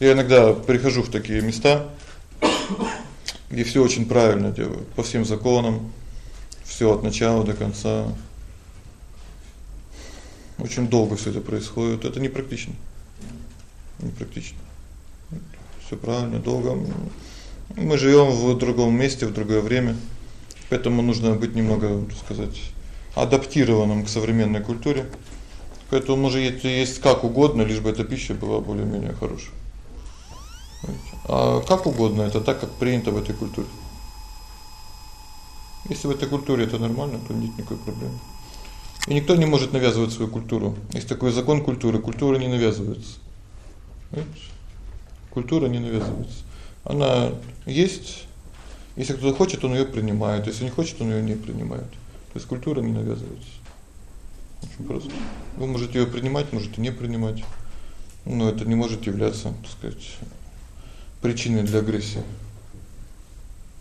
Я иногда прихожу в такие места, где всё очень правильно делают, по всем законам, всё от начала до конца. Очень долго всё это происходит. Это непрактично. Непрактично. Всё правильно, долго. Мы живём в другом месте, в другое время. Поэтому нужно быть немного, так сказать, адаптированным к современной культуре. Поэтому может есть как угодно, лишь бы эта пища была более-менее хорошей. А как угодно это так, как принято в этой культуре. Если в этой культуре это нормально, то нет никакой проблемы. И никто не может навязывать свою культуру. Есть такой закон культуры, культура не навязывается. Понимаете? Культура не навязывается. Она есть. Если кто-то хочет, он её принимает, если не хочет, он её не принимает. То есть культура не навязывается. Очень просто. Вы можете её принимать, можете не принимать. Но это не может являться, так сказать, причиной для агрессии.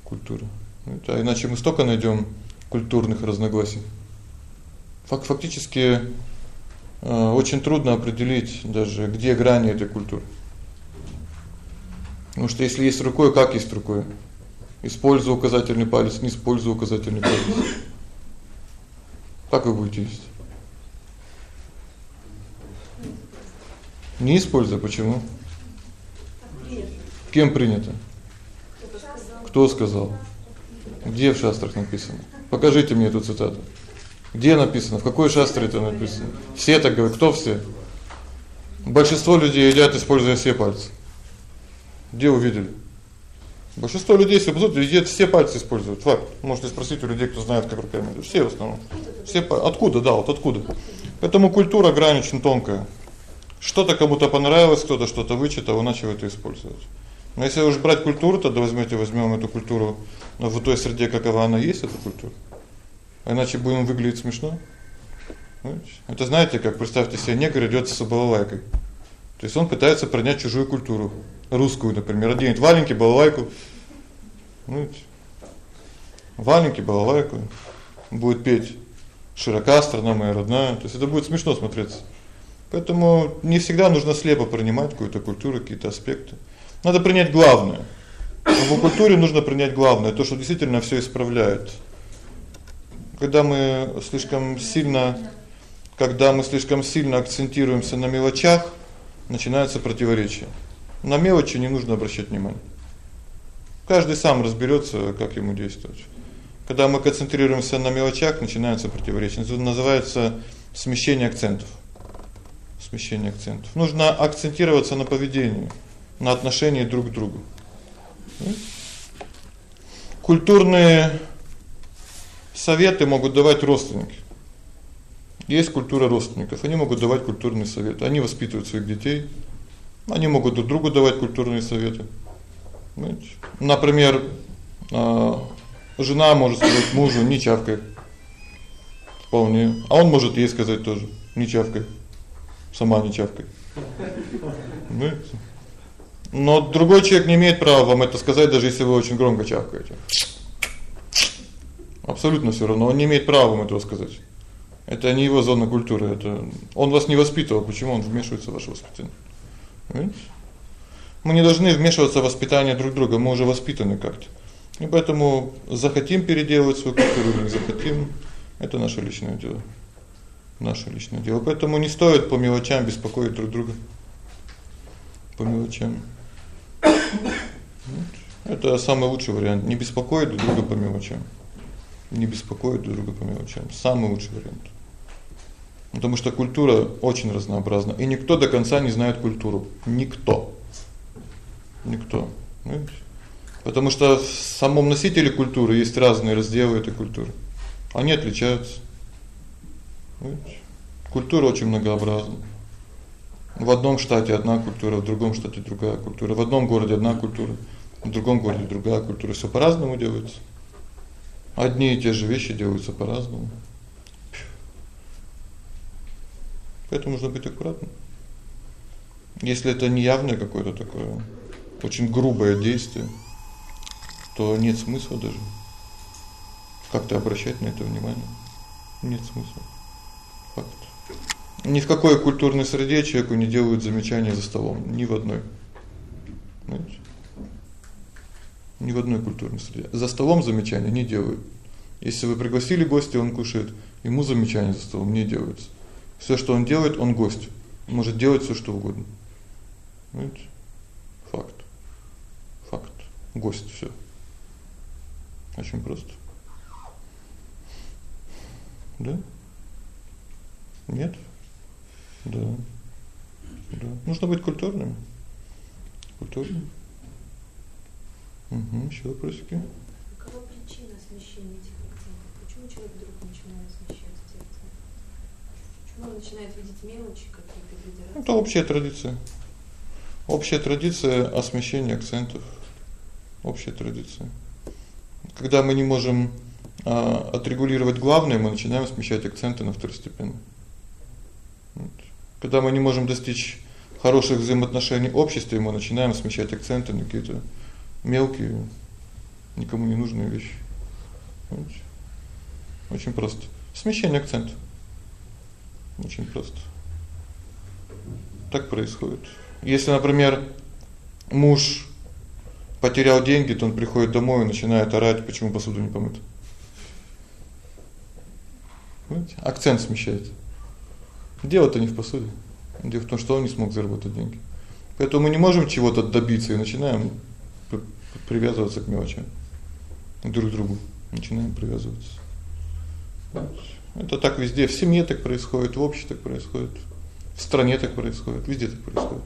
Культура. Это иначе мы столько найдём культурных разногласий. Фак фактически э очень трудно определить даже где грани этой культуры. Потому что если есть рукой, как есть рукой? Использую указательный палец, не использую указательный палец. Как вы будете есть? Не используя, почему? Кем принято? Кто сказал? Где в шастрах написано? Покажите мне эту цитату. Где написано? В какой шастре это написано? Все так говорят. Кто все? Большинство людей едят, используя все пальцы. Где увидели? Большинство людей, если будут едят, все пальцы используют. Факт. Можете спросить у людей, кто знает, как руками. Все в основном. Все откуда, да, вот откуда. Поэтому культура грань тонкая. Что-то кому-то понравилось, кто-то что-то вычитал, он начал это использовать. Но если уж брать культуру, то возьмёте, возьмём эту культуру но в той среде, какова она есть, эта культура. Иначе будем выглядеть смешно. Это знаете, как представьте себе негр идёт с балалайкой. То есть он пытается принять чужую культуру, русскую, например, оденет валенки, балалайку. Понимаете? Валенки, балалайку, будет петь широка страна моя родная. То есть это будет смешно смотреться. Поэтому не всегда нужно слепо принимать какую-то культуру, какие-то аспекты. Надо принять главное. В культуре нужно принять главное, то, что действительно всё исправляет. Когда мы слишком сильно когда мы слишком сильно акцентируемся на мелочах, начинается противоречие. На мелочи не нужно обращать внимание. Каждый сам разберётся, как ему действовать. Когда мы концентрируемся на мелочах, начинается противоречие. Это называется смещение акцентов смещение акцентов. Нужно акцентироваться на поведении, на отношении друг к другу. Культурные советы могут давать родственники. Есть культура родственников. Они могут давать культурные советы. Они воспитывают своих детей. Они могут друг другу давать культурные советы. Понимаете? Например, а жена может сказать мужу: "Не чавкай". Вполне. А он может ей сказать тоже: "Не чавкай" сама не чавкай. Ну, но другой человек не имеет права вам это сказать, даже если вы очень громко чавкаете. Абсолютно всё равно, он не имеет права вам этого сказать. Это не его зона культуры, это он вас не воспитывал, почему он вмешивается в ваше воспитание? Понимаете? Мы не должны вмешиваться в воспитание друг друга, мы уже воспитаны как-то. И поэтому захотим переделывать свою культуру не захотим это наше личное дело наше личное дело. Поэтому не стоит по мелочам беспокоить друг друга. По мелочам. Это самый лучший вариант не беспокоить друг друга по мелочам. Не беспокоить друг друга по мелочам самый лучший вариант. Потому что культура очень разнообразна, и никто до конца не знает культуру. Никто. Никто. Потому что в самом носителе культуры есть разные разделы этой культуры. Они отличаются. Культура очень многообразна. В одном штате одна культура, в другом штате другая культура, в одном городе одна культура, в другом городе другая культура. Всё по-разному делается. Одни и те же вещи делаются по-разному. Поэтому нужно быть аккуратным. Если это не явное какое-то такое очень грубое действие, то нет смысла даже как-то обращать на это внимание. Нет смысла. Ни в какой культурной среде человеку не делают замечания за столом, ни в одной. Понимаете? Ни в одной культурной среде. За столом замечания не делают. Если вы пригласили гостя, он кушает, ему замечания за столом не делаются. Всё, что он делает, он гость. Может делать всё, что угодно. Понимаете? Факт. Факт. Гость всё. Очень просто. Да? Нет? Да. Да. Нужно быть культурным. Культурным. Угу, ещё вопросики? Какова причина смещения этих акцентов? Почему человек вдруг начинает смещать акценты? Почему он начинает видеть мелочи какие-то виды? Это общая традиция. Общая традиция о смещении акцентов. Общая традиция. Когда мы не можем а отрегулировать главное, мы начинаем смещать акценты на второстепенные. Вот. Когда мы не можем достичь хороших взаимоотношений в обществе, мы начинаем смещать акценты на какие-то мелкие, никому не нужные вещи. Вот. Очень просто. Смещение акцента. Очень просто. Так происходит. Если, например, муж потерял деньги, то он приходит домой и начинает орать, почему посуду не помыта. Понимаете? Акцент смещается. Дело-то не в посуде. Дело в том, что он не смог заработать деньги. Поэтому мы не можем чего-то добиться и начинаем привязываться к мелочам. Друг к другу начинаем привязываться. Это так везде, в семье так происходит, в обществе так происходит, в стране так происходит, везде так происходит.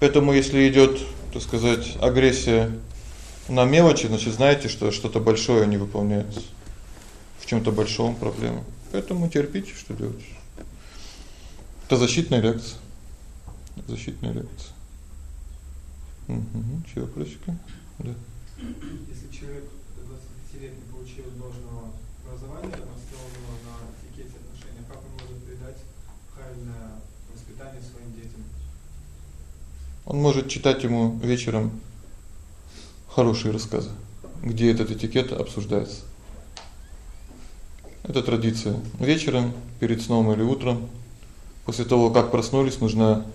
Поэтому если идёт, так сказать, агрессия на мелочи, значит, знаете, что что-то большое не выполняется чём-то большом проблема. Поэтому терпите, что делать. Это защитная реакция. Защитная реакция. Угу. Ещё вопросики? Да. Если человек до 25 лет не получил должного образования, основанного на этикете отношения, как он может передать правильное воспитание своим детям? Он может читать ему вечером хорошие рассказы, где этот этикет обсуждается. Это традиция. Вечером, перед сном или утром, после того, как проснулись, нужно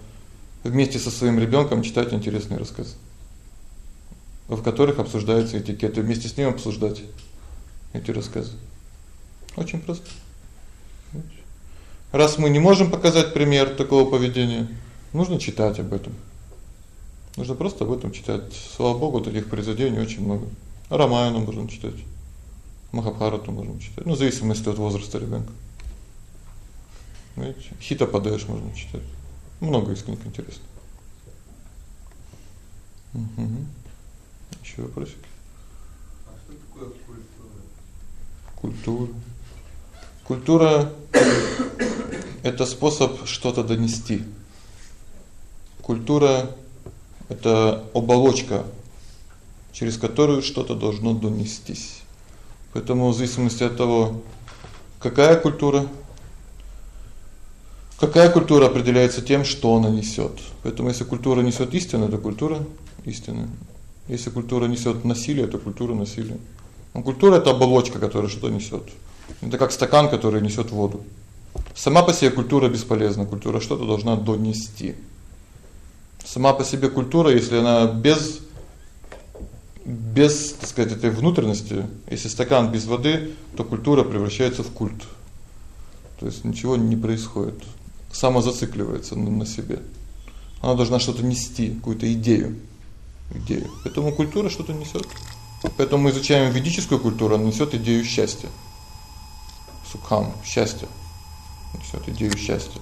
вместе со своим ребёнком читать интересные рассказы, в которых обсуждается этикет, и вместе с ним обсуждать эти рассказы. Очень просто. Раз мы не можем показать пример такого поведения, нужно читать об этом. Нужно просто об этом читать. Слава Богу, таких произведений очень много. Романы можно читать. Махабхарату можем читать, ну в зависимости от возраста ребёнка. Знаете, Хита Падеш можно читать. Много из книг интересных. Угу. Ещё вопросики? А что такое культура? Культура. Культура это способ что-то донести. Культура это оболочка, через которую что-то должно донестись. Поэтому в зависимости от того, какая культура какая культура определяется тем, что она несёт. Поэтому если культура несёт истину, то культура истины. Если культура несёт насилие, то культура насилия. Но культура это оболочка, которая что-то несёт. Это как стакан, который несёт воду. Сама по себе культура бесполезна, культура что-то должна донести. Сама по себе культура, если она без без, так сказать, этой внутренности, если стакан без воды, то культура превращается в культ. То есть ничего не происходит. Самозацикливается на, на себе. Она должна что-то нести, какую-то идею. Идею. Поэтому культура что-то несёт. Поэтому мы изучаем ведическую культуру, она несёт идею счастья. Сукхам счастье. Несёт идею счастья.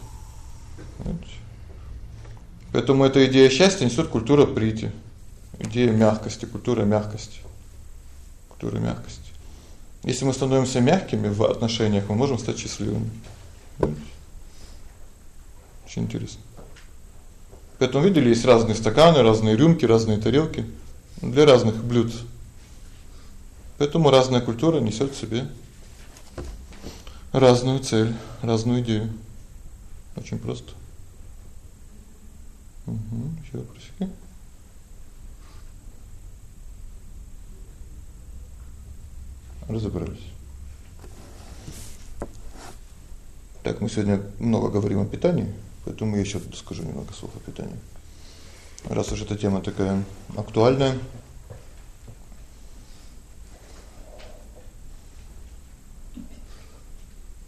Поэтому эта идея счастья несёт культура прити идея мягкости, культура мягкости. Культура мягкости. Если мы становимся мягкими в отношениях, мы можем стать счастливыми. Очень интересно. Поэтому видели, есть разные стаканы, разные рюмки, разные тарелки для разных блюд. Поэтому разная культура несёт в себе разную цель, разную идею. Очень просто. Угу, ещё? Разобрались. Так, мы сегодня много говорим о питании, поэтому я тут скажу немного слов о питании. Раз уж эта тема такая актуальная.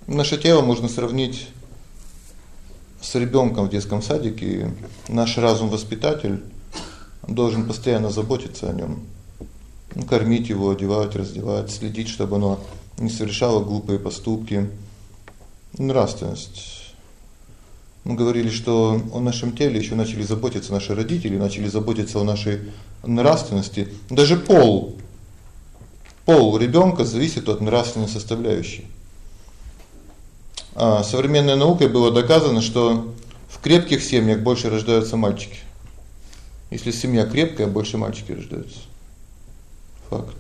Наше тело можно сравнить с ребёнком в детском садике. Наш разум-воспитатель должен постоянно заботиться о нём. Ну, кормить его, одевать, раздевать, следить, чтобы оно не совершало глупые поступки. Нравственность. Мы говорили, что о нашем теле ещё начали заботиться наши родители, начали заботиться о нашей нравственности. Даже пол пол ребёнка зависит от нравственной составляющей. А современной наукой было доказано, что в крепких семьях больше рождаются мальчики. Если семья крепкая, больше мальчики рождаются. Факт.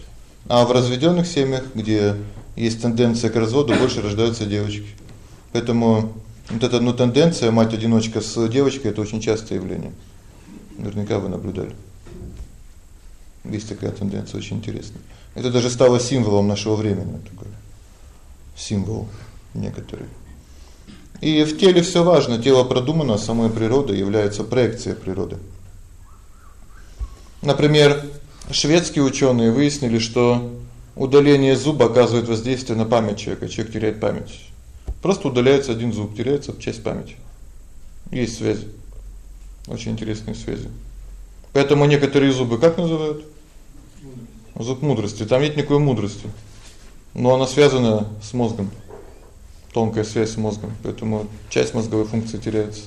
А в разведённых семьях, где есть тенденция к разводу, больше рождаются девочки. Поэтому вот эта ну тенденция мать-одиночка с девочкой это очень частое явление. Наверняка вы наблюдали. Есть такая тенденция очень интересная. Это даже стало символом нашего времени такой. Символ некоторый. И в теле всё важно, тело продумано, самой природой является проекцией природы. Например, шведские учёные выяснили, что удаление зуба оказывает воздействие на память человека, человек теряет память. Просто удаляется один зуб, теряется часть памяти. Есть связь. Очень интересные связи. Поэтому некоторые зубы как называют? Зуб мудрости. Там нет никакой мудрости. Но она связана с мозгом тонкая связь с мозгом, поэтому часть мозговой функции теряется.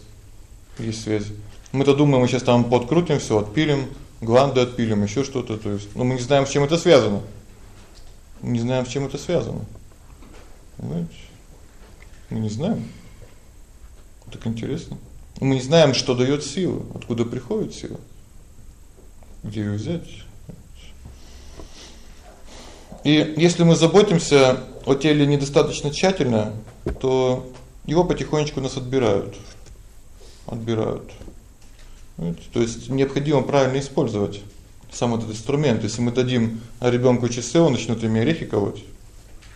Есть связь. Мы-то думаем, мы сейчас там подкрутим всё, отпилим, гланды отпилим, ещё что-то, то есть, но мы не знаем, с чем это связано. Мы не знаем, с чем это связано. Понимаете? Мы не знаем. Так интересно. Мы не знаем, что даёт силу, откуда приходит сила. Где её взять? И если мы заботимся о теле недостаточно тщательно, то его потихонечку нас отбирают. Отбирают. То есть необходимо правильно использовать сам этот инструмент. Если мы дадим ребёнку часы, он начнёт ими орехи колоть.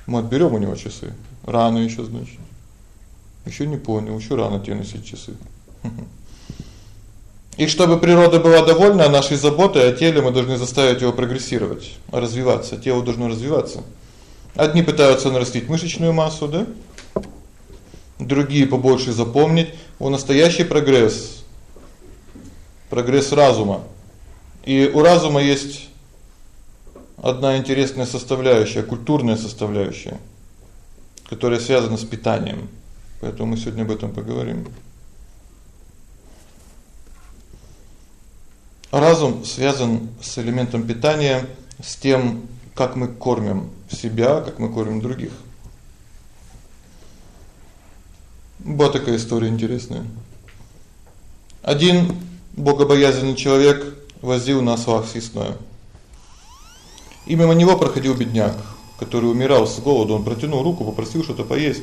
Мы отберём у него часы. Рано ещё, значит. Ещё не понял, ещё рано тебе носить часы. И чтобы природа была довольна нашей заботой о теле, мы должны заставить его прогрессировать, развиваться. Тело должно развиваться. Одни пытаются нарастить мышечную массу, да? Другие побольше запомнить. У настоящий прогресс. Прогресс разума. И у разума есть одна интересная составляющая, культурная составляющая, которая связана с питанием. Поэтому мы сегодня об этом поговорим. Разум связан с элементом питания, с тем, как мы кормим себя, как мы кормим других. Вот такая история интересная. Один богобоязненный человек возил на ослах съестное. И мимо него проходил бедняк, который умирал с голоду. Он протянул руку, попросил что-то поесть.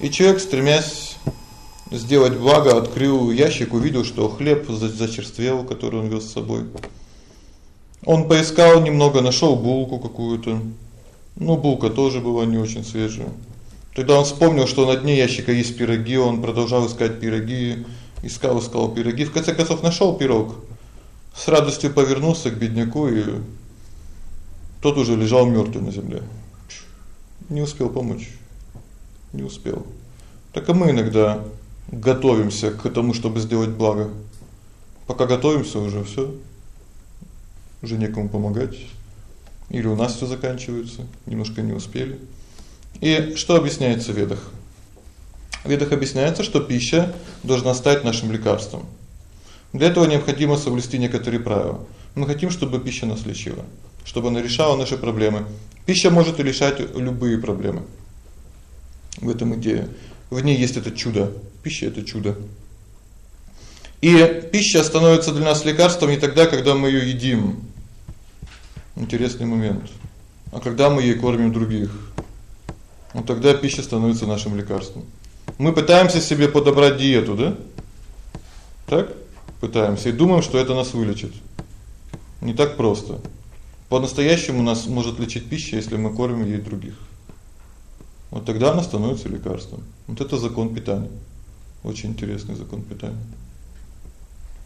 И человек, стремясь сделать благо, открыл ящик, увидел, что хлеб зачерствел, который он вёз с собой. Он поискал немного, нашёл булку какую-то. Ну, булка тоже была не очень свежая. Тогда он вспомнил, что на дне ящика есть пироги, он продолжал искать пироги, искал, искал пироги, в конце концов нашёл пирог. С радостью повернулся к бедняку, и тот уже лежал мёртвый на земле. Не успел помочь. Не успел. Так и мы иногда готовимся к тому, чтобы сделать благо. Пока готовимся, уже всё уже некому помогать. Или у нас всё заканчивается, немножко не успели. И что объясняется в Ведах? В Ведах объясняется, что пища должна стать нашим лекарством. Для этого необходимо соблюсти некоторые правила. Мы хотим, чтобы пища нас лечила, чтобы она решала наши проблемы. Пища может решать любые проблемы. В этом идея. В ней есть это чудо. Пища это чудо. И пища становится для нас лекарством не тогда, когда мы её едим. Интересный момент. А когда мы ей кормим других, вот тогда пища становится нашим лекарством. Мы пытаемся себе подобрать диету, да? Так? Пытаемся и думаем, что это нас вылечит. Не так просто. По-настоящему нас может лечить пища, если мы кормим ей других. Вот тогда она становится лекарством. Вот это закон питания. Очень интересный закон питания.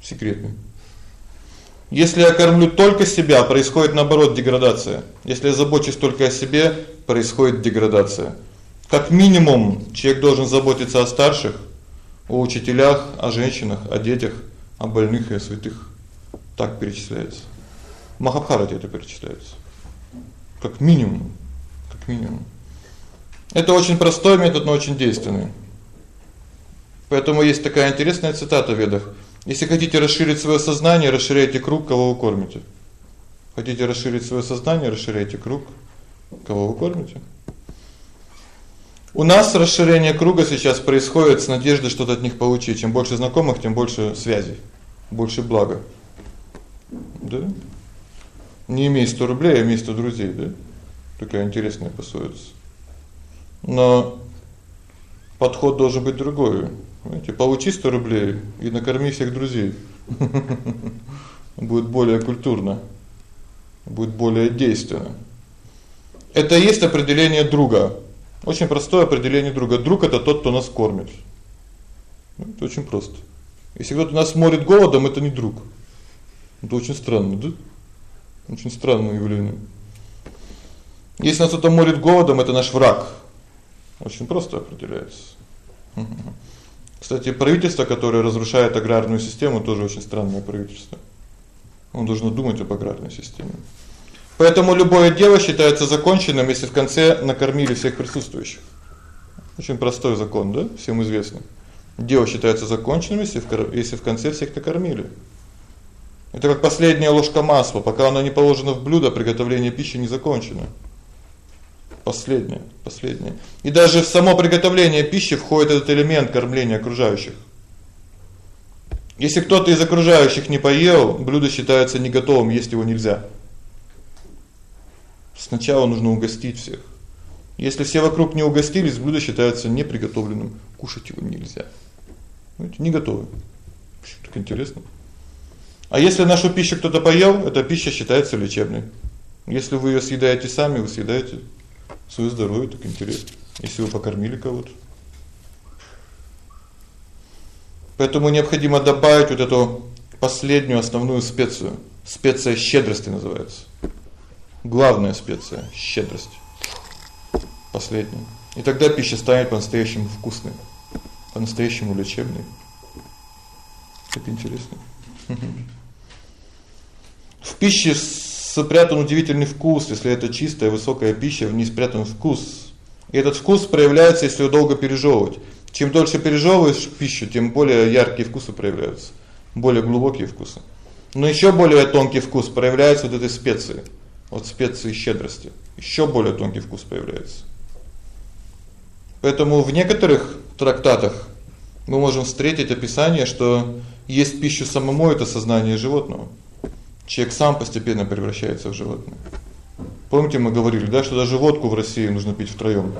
Секретный. Если я кормлю только себя, происходит наоборот деградация. Если я забочусь только о себе, происходит деградация. Как минимум, человек должен заботиться о старших, о учителях, о женщинах, о детях, о больных и о святых. Так перечисляется. В Махабхарате это перечисляется. Как минимум, как минимум. Это очень простой метод, но очень действенный. Поэтому есть такая интересная цитата в Ведах: если хотите расширить своё сознание, расширяйте круг, кого вы кормите. Хотите расширить своё сознание, расширяйте круг, кого вы кормите. У нас расширение круга сейчас происходит с надеждой что-то от них получить. Чем больше знакомых, тем больше связей, больше блага. Да? Не имей 100 рублей, а имей 100 друзей, да? Такая интересная пословица. Но подход должен быть другой. Знаете, получи 100 рублей и накорми всех друзей. Будет более культурно. Будет более действенно. Это есть определение друга. Очень простое определение друга. Друг это тот, кто нас кормит. Это очень просто. Если кто-то нас морит голодом, это не друг. Это очень странно, да? Очень странное явление. Если нас кто-то морит голодом, это наш враг. Очень просто определяется. Кстати, правительство, которое разрушает аграрную систему, тоже очень странное правительство. Он должен думать об аграрной системе. Поэтому любое дело считается законченным, если в конце накормили всех присутствующих. Очень простой закон, да? Всем известный. Дело считается законченным, если в если в конце всех накормили. Это как последняя ложка масла, пока она не положена в блюдо, приготовление пищи не закончено. Последнее, последнее. И даже в само приготовление пищи входит этот элемент кормления окружающих. Если кто-то из окружающих не поел, блюдо считается не готовым, есть его нельзя. Сначала нужно угостить всех. Если все вокруг не угостились, блюдо считается неприготовленным, кушать его нельзя. Знаете, не готово. Так интересно. А если нашу пищу кто-то поел, эта пища считается лечебной. Если вы её съедаете сами, вы съедаете своё здоровье, так интересно. Если вы покормили кого-то. Поэтому необходимо добавить вот эту последнюю основную специю. Специя щедрости называется. Главная специя щедрость. Последняя. И тогда пища станет по-настоящему вкусной, по-настоящему лечебной. Это интересно. В пище спрятан удивительный вкус, если это чистая высокая пища, в ней спрятан вкус. И этот вкус проявляется, если её долго пережевывать. Чем дольше пережевываешь пищу, тем более яркие вкусы проявляются, более глубокие вкусы. Но ещё более тонкий вкус проявляется вот этой специи, вот специи щедрости. Ещё более тонкий вкус появляется. Поэтому в некоторых трактатах мы можем встретить описание, что есть пищу самому это сознание животного. Человек сам постепенно превращается в животное. Помните, мы говорили, да, что даже водку в России нужно пить втроём.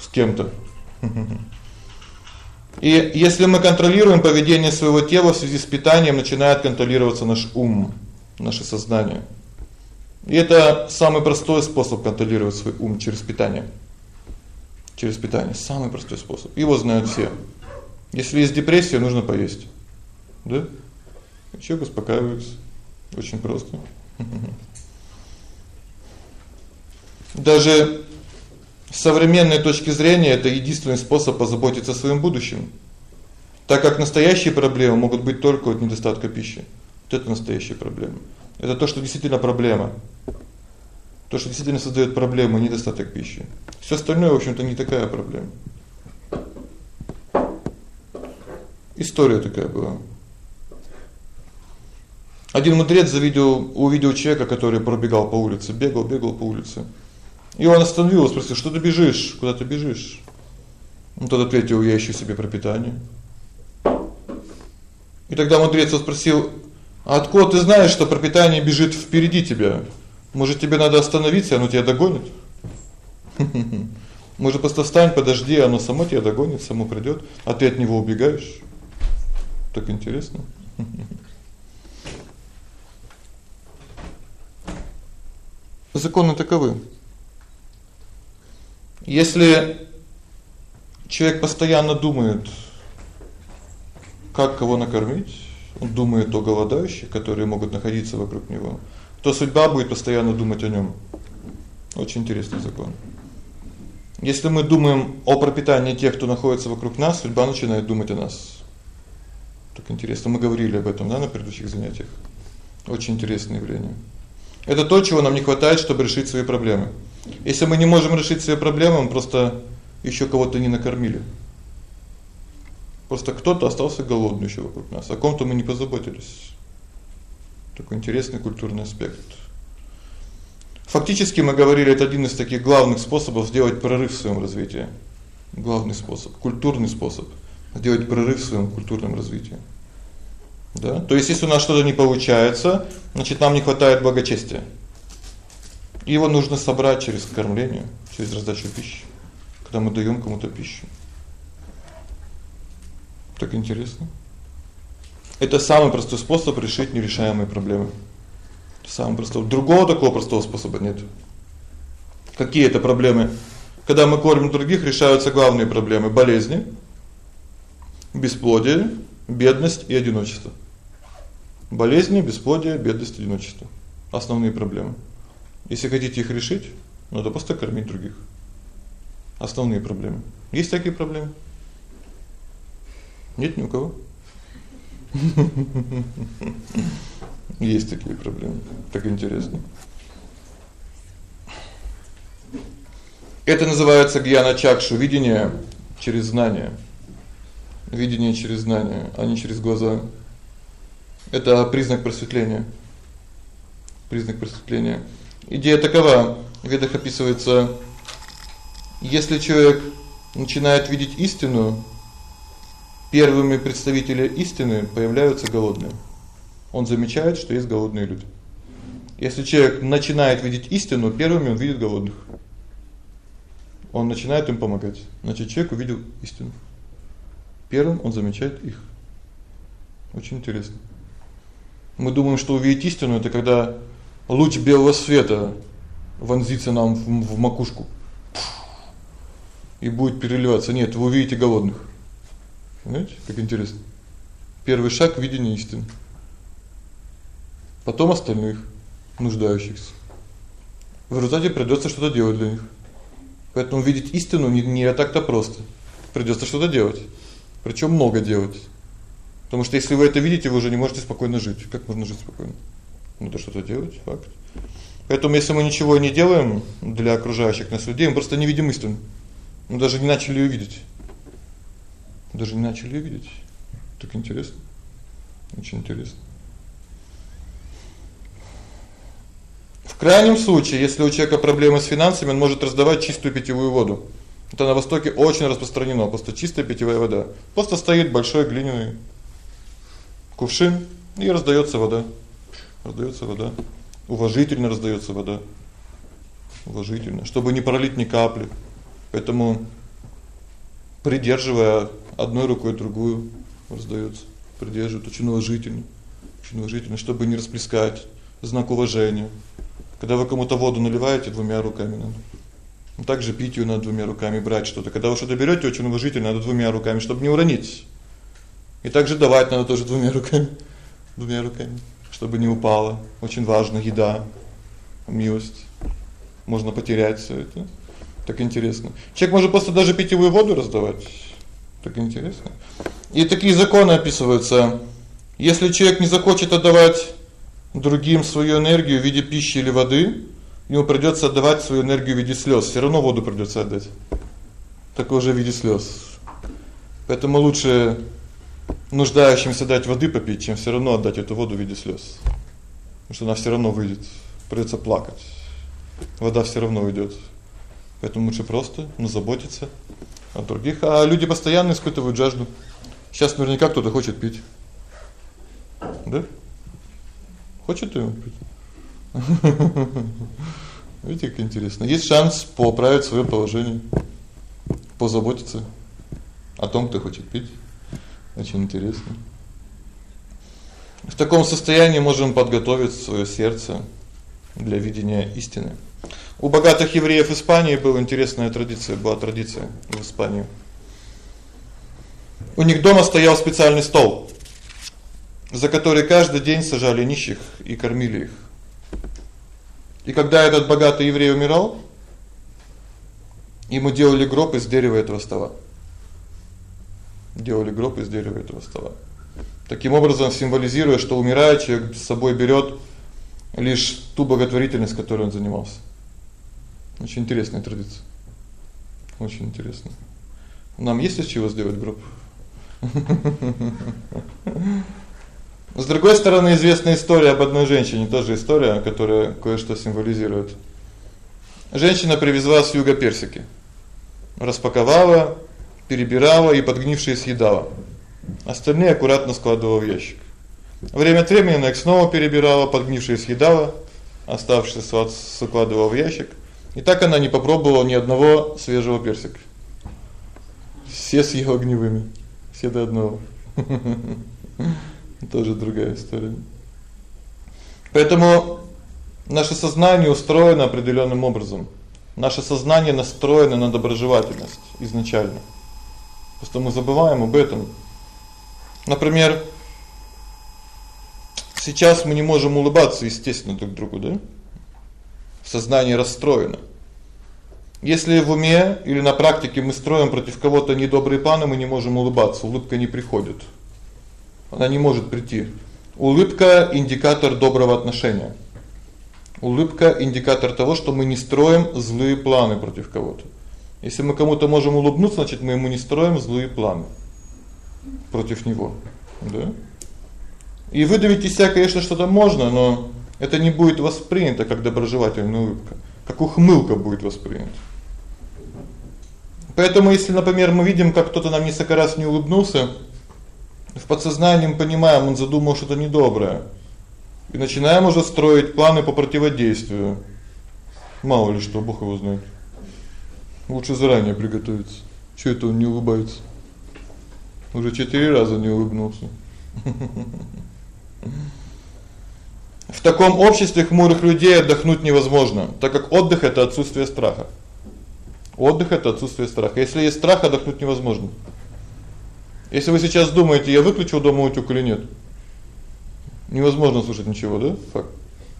С кем-то. И если мы контролируем поведение своего тела в связи с питанием, начинает контролироваться наш ум, наше сознание. И это самый простой способ контролировать свой ум через питание. Через питание самый простой способ. Его знают все. Если есть депрессия, нужно поесть. Да? Человек успокаивается. Очень просто. Даже с современной точки зрения это единственный способ позаботиться о своем будущем. Так как настоящие проблемы могут быть только от недостатка пищи. Вот это настоящая проблема. Это то, что действительно проблема. То, что действительно создаёт проблему недостаток пищи. Всё остальное, в общем-то, не такая проблема. История такая была. Один мудрец завидел, увидел человека, который пробегал по улице, бегал, бегал по улице. И он остановился, спросил: "Что ты бежишь? Куда ты бежишь?" Он тот ответил: "Я ищу себе пропитание". И тогда мудрец спросил: "А откуда ты знаешь, что пропитание бежит впереди тебя? Может, тебе надо остановиться, оно тебя догонит?" Может, просто встань, подожди, оно само тебя догонит, само придёт, а ты от него убегаешь. Так интересно. Законы таковы. Если человек постоянно думает, как кого накормить, Он думает о голодающих, которые могут находиться вокруг него. То судьба будет постоянно думать о нём. Очень интересный закон. Если мы думаем о пропитании тех, кто находится вокруг нас, судьба начинает думать о нас. Так интересно, мы говорили об этом, да, на предыдущих занятиях. Очень интересное явление. Это то, чего нам не хватает, чтобы решить свои проблемы. Если мы не можем решить свои проблемы, мы просто ещё кого-то не накормили. Просто кто-то остался голодный ещё вокруг нас, о ком-то мы не позаботились. Такой интересный культурный аспект. Фактически мы говорили, это один из таких главных способов сделать прорыв в своём развитии. Главный способ, культурный способ сделать прорыв в своём культурном развитии. Да? То есть если у нас что-то не получается, значит, нам не хватает благочестия. Его нужно собрать через кормление, через раздачу пищи, когда мы даём кому-то пищу. Так интересно. Это самый простой способ решить нерешаемые проблемы. Самый простой. Другого такого простого способа нет. Какие это проблемы? Когда мы кормим других, решаются главные проблемы: болезни, бесплодие, бедность и одиночество. Болезни, бесплодие, бедность, одиночество основные проблемы. Если хотите их решить, надо просто кормить других. Основные проблемы. Есть такие проблемы? Нет ни у кого. Есть такие проблемы. Так интересно. Это называется гьяна чакшу видение через знание. Видение через знание, а не через глаза. Это признак просветления. Признак просветления. Идея такова: ведах описывается если человек начинает видеть истину, первыми представители истины появляются голодные. Он замечает, что есть голодные люди. Если человек начинает видеть истину, первыми он видит голодных. Он начинает им помогать. Значит, человек увидел истину. Первым он замечает их. Очень интересно. Мы думаем, что увидеть истину это когда луч белого света вонзится нам в, макушку. И будет переливаться. Нет, вы увидите голодных. Понимаете? Как интересно. Первый шаг видения истины. Потом остальных нуждающихся. В результате придётся что-то делать для них. Поэтому видеть истину не не так-то просто. Придётся что-то делать. Причём много делать. Потому что если вы это видите, вы уже не можете спокойно жить. Как можно жить спокойно? Надо что-то делать, факт. Поэтому если мы ничего не делаем для окружающих нас людей, мы просто не видим истину. Мы даже не начали её видеть. Даже не начали видеть. Так интересно. Очень интересно. В крайнем случае, если у человека проблемы с финансами, он может раздавать чистую питьевую воду. Это на востоке очень распространено, просто чистая питьевая вода. Просто стоит большой глиняный кувшин и раздаётся вода. Раздаётся вода. Уважительно раздаётся вода. Уважительно, чтобы не пролить ни капли. Поэтому придерживая одной рукой другую раздаётся. Придерживает очень уважительно. Очень уважительно, чтобы не расплескать знак уважения. Когда вы кому-то воду наливаете двумя руками надо. Ну также пить её надо двумя руками, брать что-то. Когда вы что-то берёте, очень уважительно надо двумя руками, чтобы не уронить. И также давать надо тоже двумя руками. Двумя руками, чтобы не упало. Очень важно еда, милость. Можно потерять всё это. Так интересно. Человек может просто даже питьевую воду раздавать. Так интересно. И такие законы описываются. Если человек не захочет отдавать другим свою энергию в виде пищи или воды, ему придётся отдавать свою энергию в виде слёз. Всё равно воду придётся отдать. Такой же в виде слёз. Поэтому лучше нуждающимся дать воды попить, чем всё равно отдать эту воду в виде слёз. Потому что она всё равно выйдет. Придётся плакать. Вода всё равно уйдёт. Поэтому лучше просто ну заботиться о других, а люди постоянно испытывают жажду. Сейчас наверняка кто-то хочет пить. Да? Хочет его пить. Видите, как интересно. Есть шанс поправить своё положение, позаботиться о том, кто хочет пить. Очень интересно. В таком состоянии можем подготовить своё сердце для видения истины. У богатых евреев Испании была интересная традиция, была традиция в Испании. У них дома стоял специальный стол. за которые каждый день сажали нищих и кормили их. И когда этот богатый еврей умирал, ему делали гроб из дерева этого стола. Делали гроб из дерева этого стола. Таким образом символизируя, что человек с собой берёт лишь ту благотворительность, которой он занимался. Очень интересная традиция. Очень интересно. Нам есть из чего сделать гроб? С другой стороны, известная история об одной женщине, тоже история, которая кое-что символизирует. Женщина привезла с юга персики. Распаковала, перебирала и подгнившие съедала. Остальные аккуратно складывала в ящик. Время от времени она их снова перебирала, подгнившие съедала, оставшиеся складывала в ящик. И так она не попробовала ни одного свежего персика. Все съела гнивыми, все до одного. Тоже другая история. Поэтому наше сознание устроено определённым образом. Наше сознание настроено на доброжелательность изначально. Просто мы забываем об этом. Например, сейчас мы не можем улыбаться естественно друг другу, да? Сознание расстроено. Если в уме или на практике мы строим против кого-то недобрые планы, мы не можем улыбаться, улыбка не приходит. Она не может прийти. Улыбка индикатор доброго отношения. Улыбка индикатор того, что мы не строим злые планы против кого-то. Если мы кому-то можем улыбнуться, значит, мы ему не строим злые планы против него, да? И выдавить из себя, конечно, что-то можно, но это не будет воспринято как доброжелательная улыбка, как ухмылка будет воспринята. Поэтому если, например, мы видим, как кто-то нам несколько раз не улыбнулся, в подсознании мы понимаем, он задумал что-то недоброе. И начинаем уже строить планы по противодействию. Мало ли что, Бог его знает. Лучше заранее приготовиться. Что это он не улыбается? Уже четыре раза не улыбнулся. В таком обществе хмурых людей отдохнуть невозможно, так как отдых это отсутствие страха. Отдых это отсутствие страха. Если есть страх, отдохнуть невозможно. Если вы сейчас думаете, я выключу дома утюг или нет, невозможно слушать ничего, да? Факт.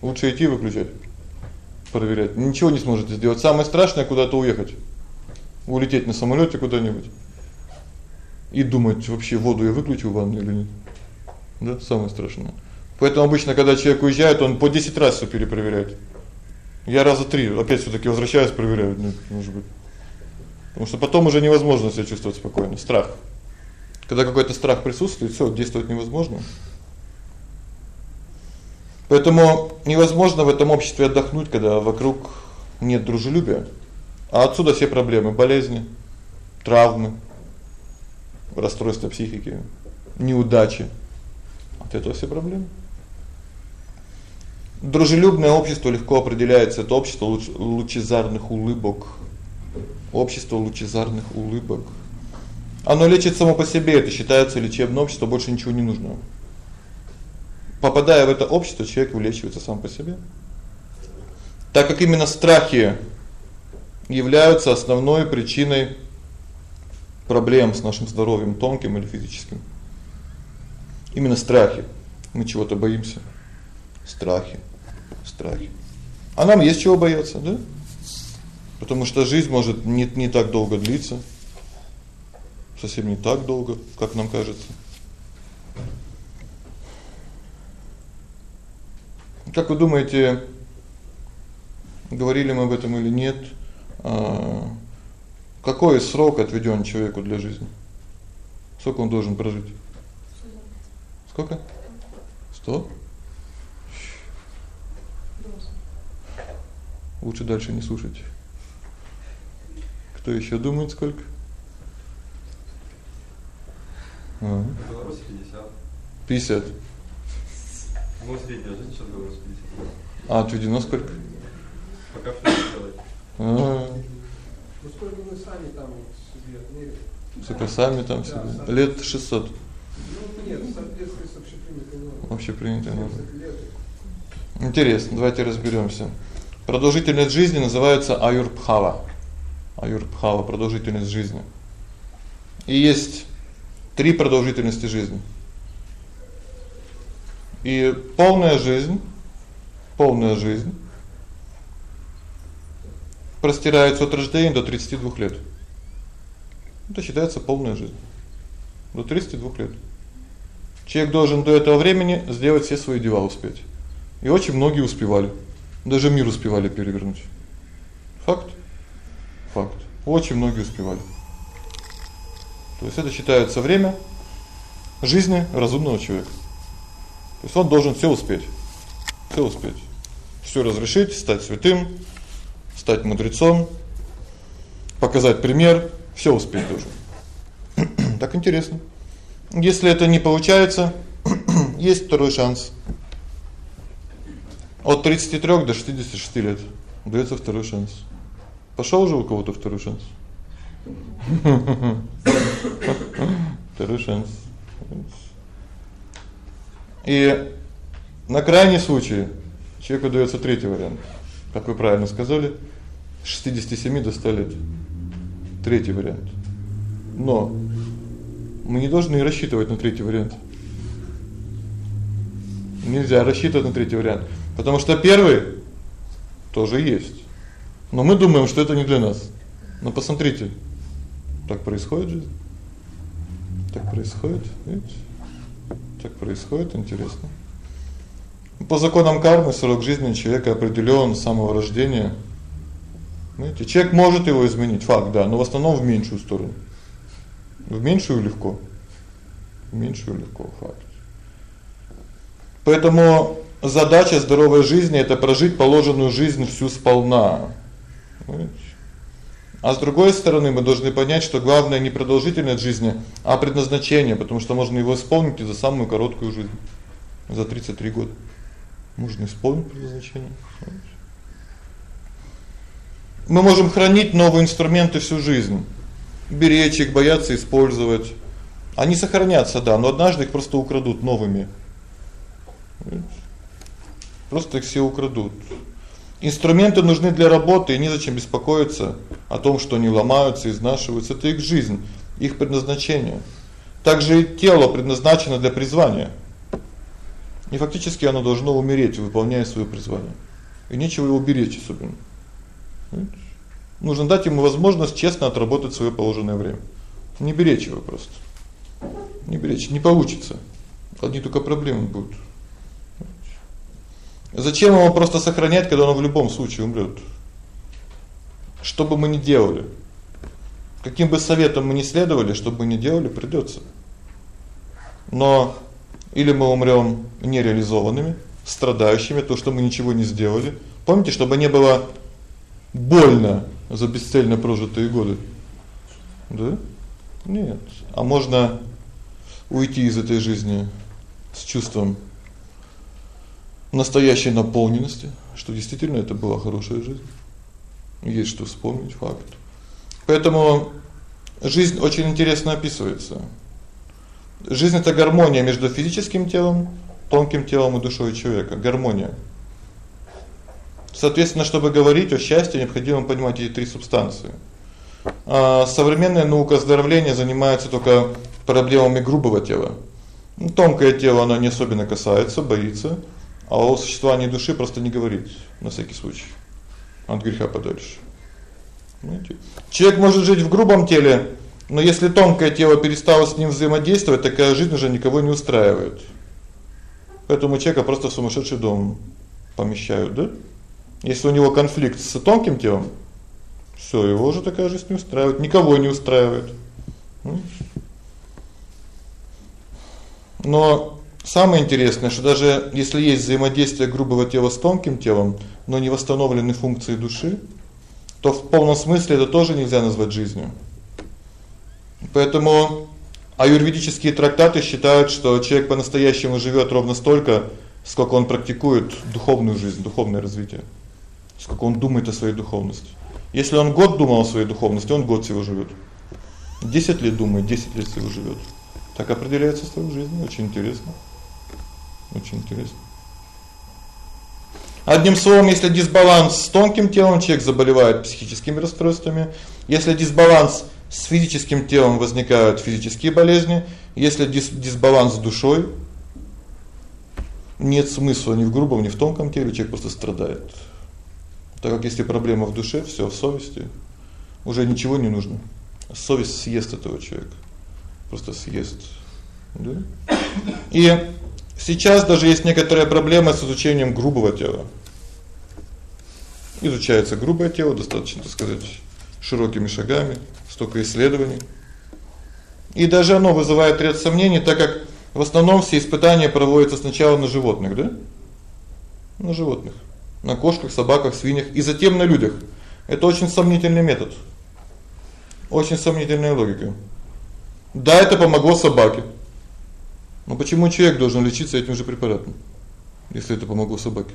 Лучше идти выключать. Проверять. Ничего не сможете сделать. Самое страшное куда-то уехать. Улететь на самолёте куда-нибудь. И думать, вообще воду я выключу в ванной или нет. Да, самое страшное. Поэтому обычно, когда человек уезжает, он по 10 раз всё перепроверяет. Я раза 3 опять всё-таки возвращаюсь, проверяю, ну, может быть. Потому что потом уже невозможно себя чувствовать спокойно, страх. Когда какой-то страх присутствует, всё, действовать невозможно. Поэтому невозможно в этом обществе отдохнуть, когда вокруг нет дружелюбия. А отсюда все проблемы: болезни, травмы, расстройства психики, неудачи. От этого все проблемы. Дружелюбное общество легко определяется это общество луч, лучезарных улыбок. Общество лучезарных улыбок. Оно лечит само по себе, это считается лечебным обществом, больше ничего не нужно. Попадая в это общество, человек вылечивается сам по себе. Так как именно страхи являются основной причиной проблем с нашим здоровьем, тонким или физическим. Именно страхи. Мы чего-то боимся. Страхи, страхи. А нам есть чего бояться, да? Потому что жизнь может не не так долго длиться совсем не так долго, как нам кажется. Как вы думаете, говорили мы об этом или нет? А какой срок отведён человеку для жизни? Сколько он должен прожить? Сколько? 100? Лучше дальше не слушать. Кто ещё думает сколько? А. Беларусь 50. 50. Ну, средняя жизнь сейчас Беларусь 50. А отведено сколько? Пока что не делать. А. Ну сколько мы сами там себе отмерили? Сколько сами там себе? Да, лет 600. Ну нет, в соответствии с общепринятой нормой. Общепринятой нормой. Интересно, давайте разберёмся. Продолжительность жизни называется аюрбхава. Аюрбхава продолжительность жизни. И есть Три продолжительности жизни. И полная жизнь, полная жизнь простирается от рождения до 32 лет. Это считается полная жизнь. До 32 лет. Человек должен до этого времени сделать все свои дела успеть. И очень многие успевали. Даже мир успевали перевернуть. Факт. Факт. Очень многие успевали. То есть это считается время жизни разумного человека. То есть он должен всё успеть. Всё успеть. Всё разрешить, стать святым, стать мудрецом, показать пример, всё успеть должен. так интересно. Если это не получается, есть второй шанс. От 33 до 66 лет даётся второй шанс. Пошёл уже у кого-то второй шанс. Второй шанс. И на крайний случай человеку даётся третий вариант. Как вы правильно сказали, с 67 до 100 лет. Третий вариант. Но мы не должны рассчитывать на третий вариант. Нельзя рассчитывать на третий вариант, потому что первый тоже есть. Но мы думаем, что это не для нас. Но посмотрите, так происходит жизнь. Так происходит, видите? Так происходит, интересно. По законам кармы срок жизни человека определён с самого рождения. Знаете, человек может его изменить, факт, да, но в основном в меньшую сторону. В меньшую легко. В меньшую легко, факт. Поэтому задача здоровой жизни это прожить положенную жизнь всю сполна. А с другой стороны, мы должны понять, что главное не продолжительность жизни, а предназначение, потому что можно его исполнить и за самую короткую жизнь. За 33 года. Можно исполнить предназначение. Мы можем хранить новые инструменты всю жизнь. Беречь их, бояться использовать. Они сохранятся, да, но однажды их просто украдут новыми. Просто их все украдут. Инструменты нужны для работы, и не зачем беспокоиться о том, что они ломаются, изнашиваются. Это их жизнь, их предназначение. Также и тело предназначено для призвания. И фактически оно должно умереть, выполняя своё призвание. И нечего его беречь особенно. Нужно дать ему возможность честно отработать своё положенное время. Не беречь его просто. Не беречь не получится. Одни только проблемы будут. Зачем его просто сохранять, когда он в любом случае умрёт? Что бы мы ни делали, каким бы советом мы ни следовали, что бы ни делали, придётся. Но или мы умрём нереализованными, страдающими, то, что мы ничего не сделали. Помните, чтобы не было больно за бесцельно прожитые годы. Да? Нет. А можно уйти из этой жизни с чувством настоящей наполненности, что действительно это была хорошая жизнь. Есть что вспомнить, факт. Поэтому жизнь очень интересно описывается. Жизнь это гармония между физическим телом, тонким телом и душой человека, гармония. Соответственно, чтобы говорить о счастье, необходимо понимать эти три субстанции. А современная наука оздоровления занимается только проблемами грубого тела. Ну, тонкое тело оно не особенно касается, боится о существовании души просто не говорит на всякий случай. От греха подальше. Понимаете? Человек может жить в грубом теле, но если тонкое тело перестало с ним взаимодействовать, такая жизнь уже никого не устраивает. Поэтому человека просто в сумасшедший дом помещают, да? Если у него конфликт с тонким телом, всё, его уже такая жизнь не устраивает, никого не устраивает. Но Самое интересное, что даже если есть взаимодействие грубого тела с тонким телом, но не восстановлены функции души, то в полном смысле это тоже нельзя назвать жизнью. Поэтому аюрведические трактаты считают, что человек по-настоящему живёт ровно столько, сколько он практикует духовную жизнь, духовное развитие. Сколько он думает о своей духовности. Если он год думал о своей духовности, он год всего живёт. 10 лет думает, 10 лет всего живёт. Так определяется свою жизнь, очень интересно. Очень интересно. Одним словом, если дисбаланс с тонким телом, человек заболевает психическими расстройствами. Если дисбаланс с физическим телом, возникают физические болезни. Если дис дисбаланс с душой, нет смысла ни в грубом, ни в тонком теле, человек просто страдает. Так как если проблема в душе, всё в совести, уже ничего не нужно. Совесть съест этого человека. Просто съест. Да? И сейчас даже есть некоторая проблема с изучением грубого тела. Изучается грубое тело достаточно, так сказать, широкими шагами, столько исследований. И даже оно вызывает ряд сомнений, так как в основном все испытания проводятся сначала на животных, да? На животных. На кошках, собаках, свиньях и затем на людях. Это очень сомнительный метод. Очень сомнительная логика. Да, это помогло собаке. Но почему человек должен лечиться этим же препаратом, если это помогло собаке?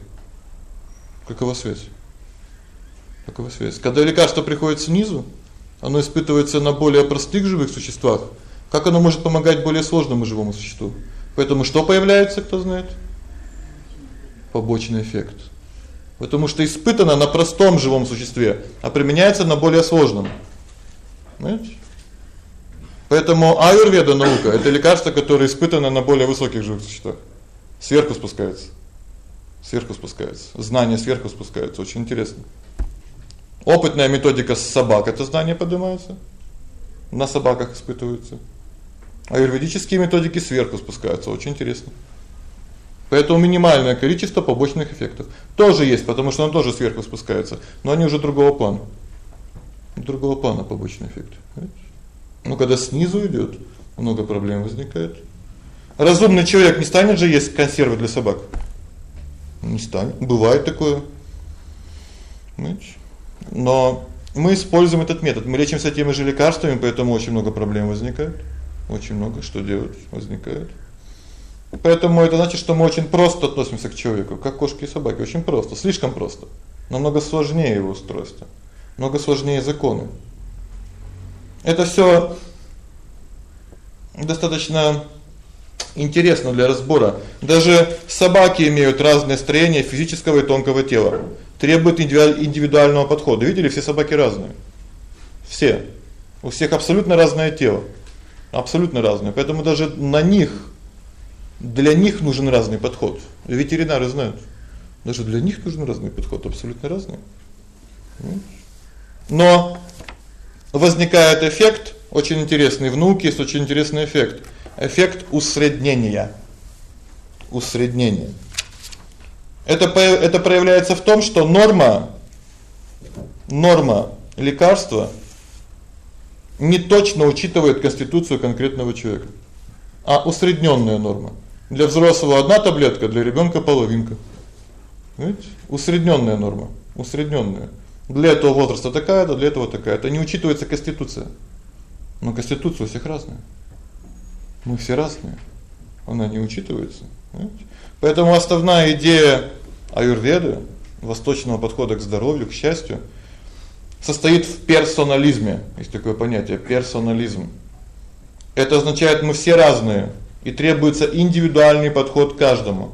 Какова связь? Какова связь? Когда лекарство приходит снизу, оно испытывается на более простых живых существах. Как оно может помогать более сложному живому существу? Поэтому что появляется, кто знает? Побочный эффект. Потому что испытано на простом живом существе, а применяется на более сложном. Понимаете? Поэтому аюрведа наука это лекарство, которое испытано на более высоких живых существах. Сверху спускается. Сверху спускается. Знания сверху спускаются, очень интересно. Опытная методика с собак это знание поднимается. На собаках испытываются. Аюрведические методики сверху спускаются, очень интересно. Поэтому минимальное количество побочных эффектов тоже есть, потому что он тоже сверху спускается, но они уже другого плана. Другого плана побочные эффекты. Понимаете? Но когда снизу идёт, много проблем возникает. Разумный человек не станет же есть консервы для собак. Не станет. Бывает такое. Понимаете? Но мы используем этот метод. Мы лечимся теми же лекарствами, поэтому очень много проблем возникает. Очень много что делать возникает. Поэтому это значит, что мы очень просто относимся к человеку, как кошки и собаки, очень просто, слишком просто. Намного сложнее его устройство. Много сложнее законы. Это всё достаточно интересно для разбора. Даже собаки имеют разное строение физического и тонкого тела. Требуют индивидуального подхода. Видели, все собаки разные. Все. У всех абсолютно разное тело. Абсолютно разное. Поэтому даже на них для них нужен разный подход. Ветеринары знают. Даже для них нужен разный подход, абсолютно разный. Но возникает эффект очень интересный в науке, есть очень интересный эффект. Эффект усреднения. Усреднение. Это это проявляется в том, что норма норма лекарства не точно учитывает конституцию конкретного человека, а усреднённая норма. Для взрослого одна таблетка, для ребёнка половинка. Видите? Усреднённая норма, усреднённая. Для этого возраста такая-то, для этого такая. Это не учитывается конституция. Но конституция у всех разная. Мы все разные. Она не учитывается, понимаете? Поэтому основная идея аюрведы, восточного подхода к здоровью, к счастью, состоит в персонализме. Есть такое понятие персонализм. Это означает, мы все разные, и требуется индивидуальный подход к каждому.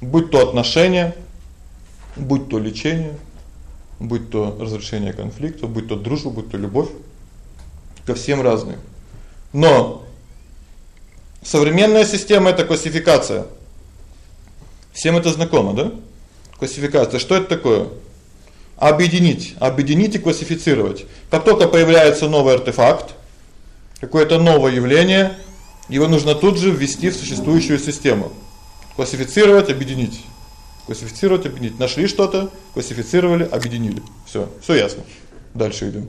Будь то отношения, будь то лечение, будь то разрешение конфликта, будь то дружба, будь то любовь, ко всем разные. Но современная система это классификация. Всем это знакомо, да? Классификация. Что это такое? Объединить, объединить и классифицировать. Как только появляется новый артефакт, какое-то новое явление, его нужно тут же ввести в существующую систему. Классифицировать, объединить. Классифицировать, объединить. Нашли что-то, классифицировали, объединили. Всё, всё ясно. Дальше идём.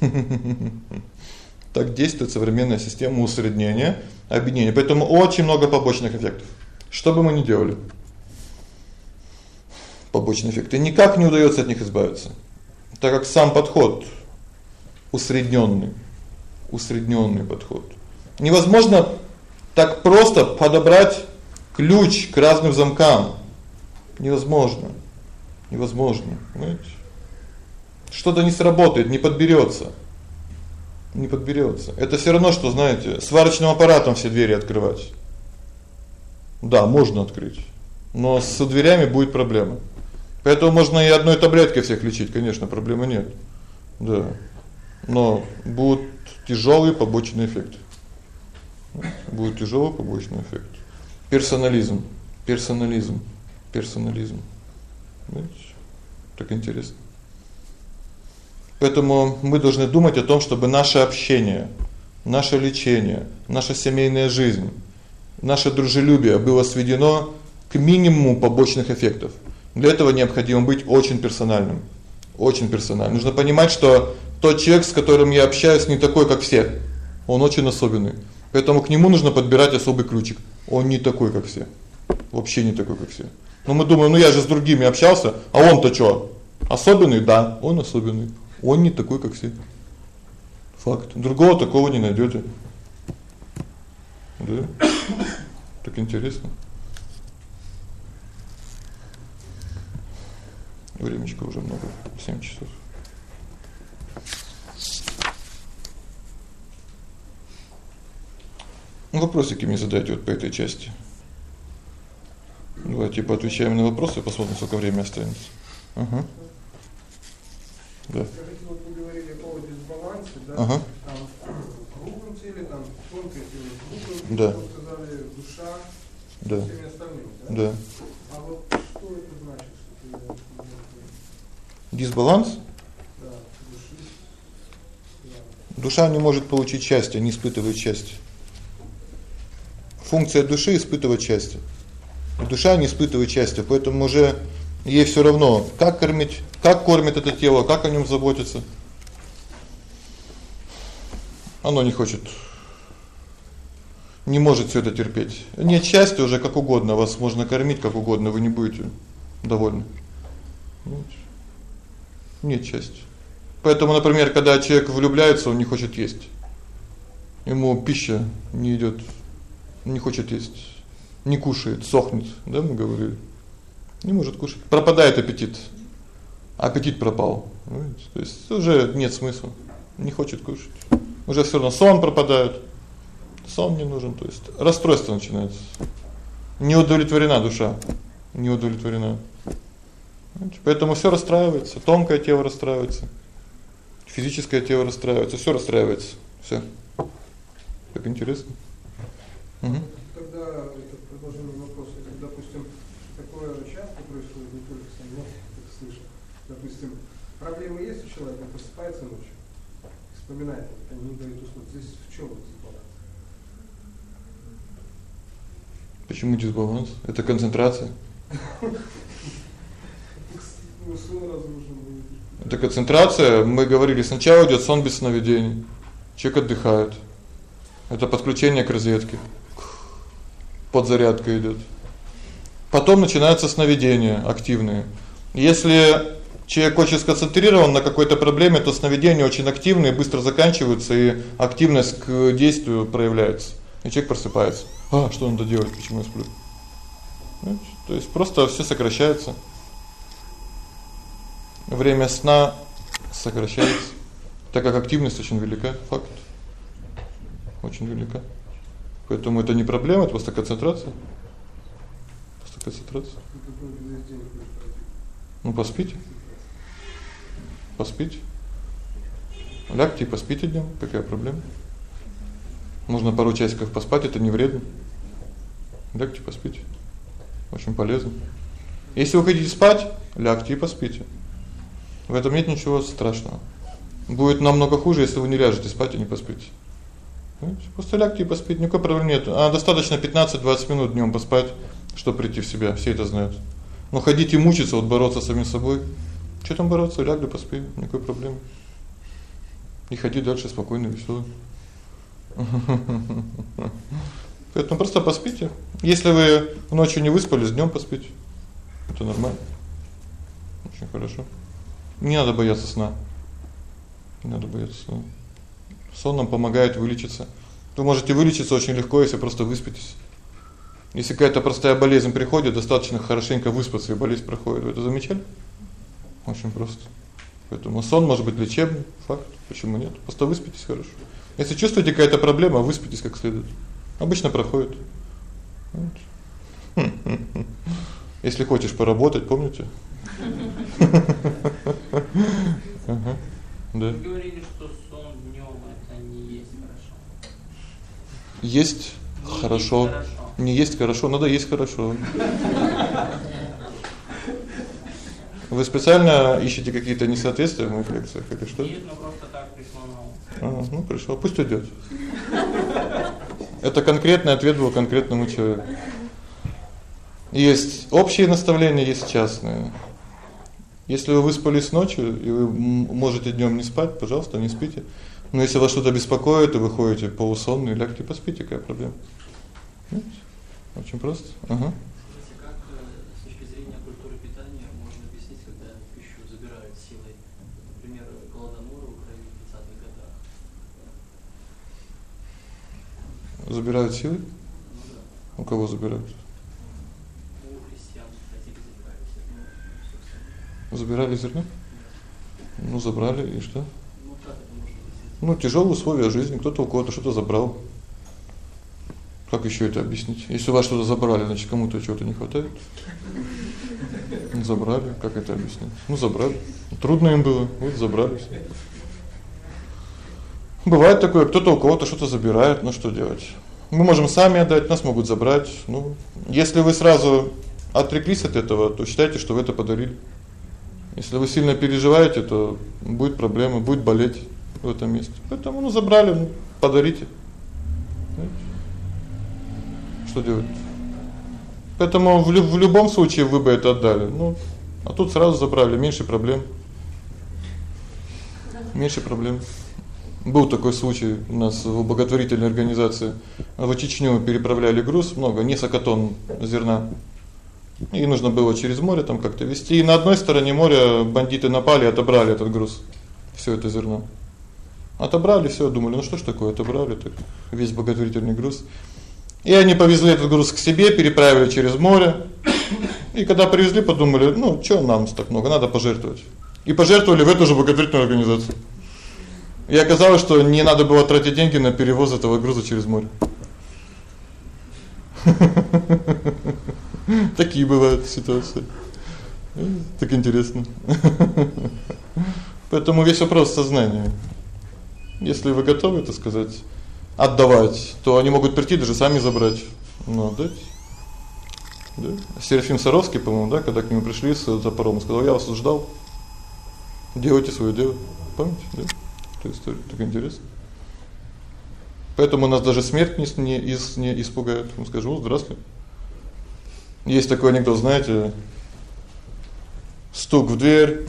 Так действует современная система усреднения, объединения. Поэтому очень много побочных эффектов. Что бы мы ни делали, побочные эффекты никак не удаётся от них избавиться. Так как сам подход усреднённый, усреднённый подход. Невозможно так просто подобрать ключ к разным замкам. Невозможно. Невозможно, понимаете? Что-то не сработает, не подберётся не подберётся. Это всё равно что, знаете, сварочным аппаратом все двери открывать. Да, можно открыть, но с дверями будет проблема. Поэтому можно и одной таблеткой всех лечить, конечно, проблемы нет. Да. Но будут тяжёлые побочные эффекты. Будет тяжёлый побочный эффект. Персонализм, персонализм. Персонализм. Видишь? Так интересно. Поэтому мы должны думать о том, чтобы наше общение, наше лечение, наша семейная жизнь, наше дружелюбие было сведено к минимуму побочных эффектов. Для этого необходимо быть очень персональным. Очень персональным. Нужно понимать, что тот человек, с которым я общаюсь, не такой, как все. Он очень особенный. Поэтому к нему нужно подбирать особый ключик. Он не такой, как все. Вообще не такой, как все. Но мы думаем, ну я же с другими общался, а он-то что? Особенный, да, он особенный. Он не такой, как все. Факт. Другого такого не найдёте. Да? Так интересно. Времечко уже много, 7 часов. Ну, вопросики мне задайте вот по этой части. Давайте поотвечаем на вопросы, посмотрим, сколько времени останется. Ага. Да. Скажите, вот вы говорили о дисбалансе, да? Ага. Там в круглом теле, там тонкое тело, круглое, Да. вы сказали душа, Да. всеми остальными, да? Да. А вот что это значит, что ты Дисбаланс? да, души? Да. Душа не может получить счастье, не испытывает счастья. Функция души испытывать счастье. Душа не испытывает счастья, поэтому уже ей всё равно, как кормить, как кормит это тело, как о нём заботиться. Оно не хочет не может всё это терпеть. Нет счастья уже как угодно, вас можно кормить как угодно, вы не будете довольны. Нет счастья. Поэтому, например, когда человек влюбляется, он не хочет есть. Ему пища не идёт, не хочет есть, не кушает, сохнет, да, мы говорили. Не может кушать. Пропадает аппетит. Аппетит пропал. Понимаете? То есть уже нет смысла. Не хочет кушать. Уже всё равно сон пропадает. Сон не нужен, то есть расстройство начинается. Не удовлетворена душа, не удовлетворена. Поэтому всё расстраивается, тонкое тело расстраивается. Физическое тело расстраивается, всё расстраивается. Всё. Как интересно. Угу. Тогда это продолжение вопроса, если, допустим, такое часто происходит, не только со мной, как слышу. Допустим, проблемы есть у человека, просыпается ночью, вспоминает, они не дают уснуть. Здесь в чем дисбаланс? Почему дисбаланс? Это концентрация. Ну. Это концентрация. Мы говорили, сначала идёт сон без сновидений. Человек отдыхает. Это подключение к розетке. Подзарядка идёт. Потом начинаются сновидения активные. Если человек очень сконцентрирован на какой-то проблеме, то сновидения очень активные, быстро заканчиваются и активность к действию проявляется. И человек просыпается. А, что надо делать? Почему я сплю? Понимаете? То есть просто всё сокращается. Время сна сокращается, так как активность очень велика, факт. Очень велика. Поэтому это не проблема, это просто концентрация. Просто концентрация. Ну поспите. Поспите. Лягте и поспите днём, какая проблема? Можно пару часиков поспать, это не вредно. Лягте, поспите. Очень полезно. Если вы хотите спать, лягте и поспите. В этом нет ничего страшного. Будет намного хуже, если вы не ляжете спать и не поспите. Понимаете? Просто лягте и поспите, никакой проблемы нет. А достаточно 15-20 минут днём поспать, чтобы прийти в себя. Все это знают. Но ходить и мучиться, вот бороться с самим собой. Что там бороться? Лягли, поспи, никакой проблемы. И ходи дальше спокойно, весёло. Поэтому просто поспите. Если вы ночью не выспались, днём поспите. Это нормально. Очень хорошо. Не надо бояться сна. Не надо бояться сна. Сон нам помогает вылечиться. Вы можете вылечиться очень легко, если просто выспитесь. Если какая-то простая болезнь приходит, достаточно хорошенько выспаться, и болезнь проходит. Вы это замечали? Очень просто. Поэтому сон может быть лечебным, факт. Почему нет? Просто выспитесь хорошо. Если чувствуете какая-то проблема, выспитесь как следует. Обычно проходит. Вот. Если хочешь поработать, помните? Ага. Да. Вы говорили, что сон днём это не есть хорошо. Есть хорошо. есть хорошо. Не есть хорошо, надо есть хорошо. Вы специально ищете какие-то несоответствия в моих лекциях или что? Нет, ну просто так пришло на ум. А, ну пришло, пусть идёт. Это конкретный ответ был конкретному человеку. Есть общие наставления, есть частные. Если вы выспались ночью и вы можете днём не спать, пожалуйста, не спите. Но если вас что-то беспокоит, и вы ходите полусонные, лягте поспите, какая проблема? Очень просто. Ага. Как э, с точки зрения культуры питания можно объяснить, когда пищу забирают силой? Например, голодомор в Украине в 30-х годах. Забирают силы? У кого забирают? Забирали зерно? Ну забрали и что? Ну тяжёлые условия жизни, кто-то у кого-то что-то забрал. Как ещё это объяснить? Если у вас что-то забрали, значит, кому-то чего-то не хватает. Забрали, как это объяснить? Ну забрали. Трудно им было, вот забрали всё. Бывает такое, кто-то у кого-то что-то забирает, ну что делать? Мы можем сами отдать, нас могут забрать. Ну, если вы сразу отреклись от этого, то считайте, что вы это подарили. Если вы сильно переживаете, то будет проблема, будет болеть в этом месте. Поэтому ну забрали, ну подарите. Что делать? Поэтому в, в любом случае вы бы это отдали. Ну, а тут сразу забрали, меньше проблем. Меньше проблем. Был такой случай у нас в благотворительной организации. В Чечню переправляли груз, много, несколько тонн зерна. И нужно было через море там как-то везти. И на одной стороне моря бандиты напали, отобрали этот груз. Всё это зерно. Отобрали всё, думали, ну что ж такое, отобрали так весь благотворительный груз. И они повезли этот груз к себе, переправили через море. И когда привезли, подумали: "Ну, что нам так много, надо пожертвовать". И пожертвовали в эту же благотворительную организацию. И оказалось, что не надо было тратить деньги на перевоз этого груза через море. Такие бывают ситуации. Так интересно. Поэтому весь вопрос сознания. Если вы готовы, так сказать, отдавать, то они могут прийти даже сами забрать. Ну, отдать. Да. Серафим Саровский, по-моему, да, когда к нему пришли с запором, сказал: "Я вас ждал. Делайте своё дело". Помните, да? Эту историю так интересно. Поэтому нас даже смерть не не, не испугает. Мы скажем: "Ну, здравствуй". Есть такой анекдот, знаете, стук в дверь,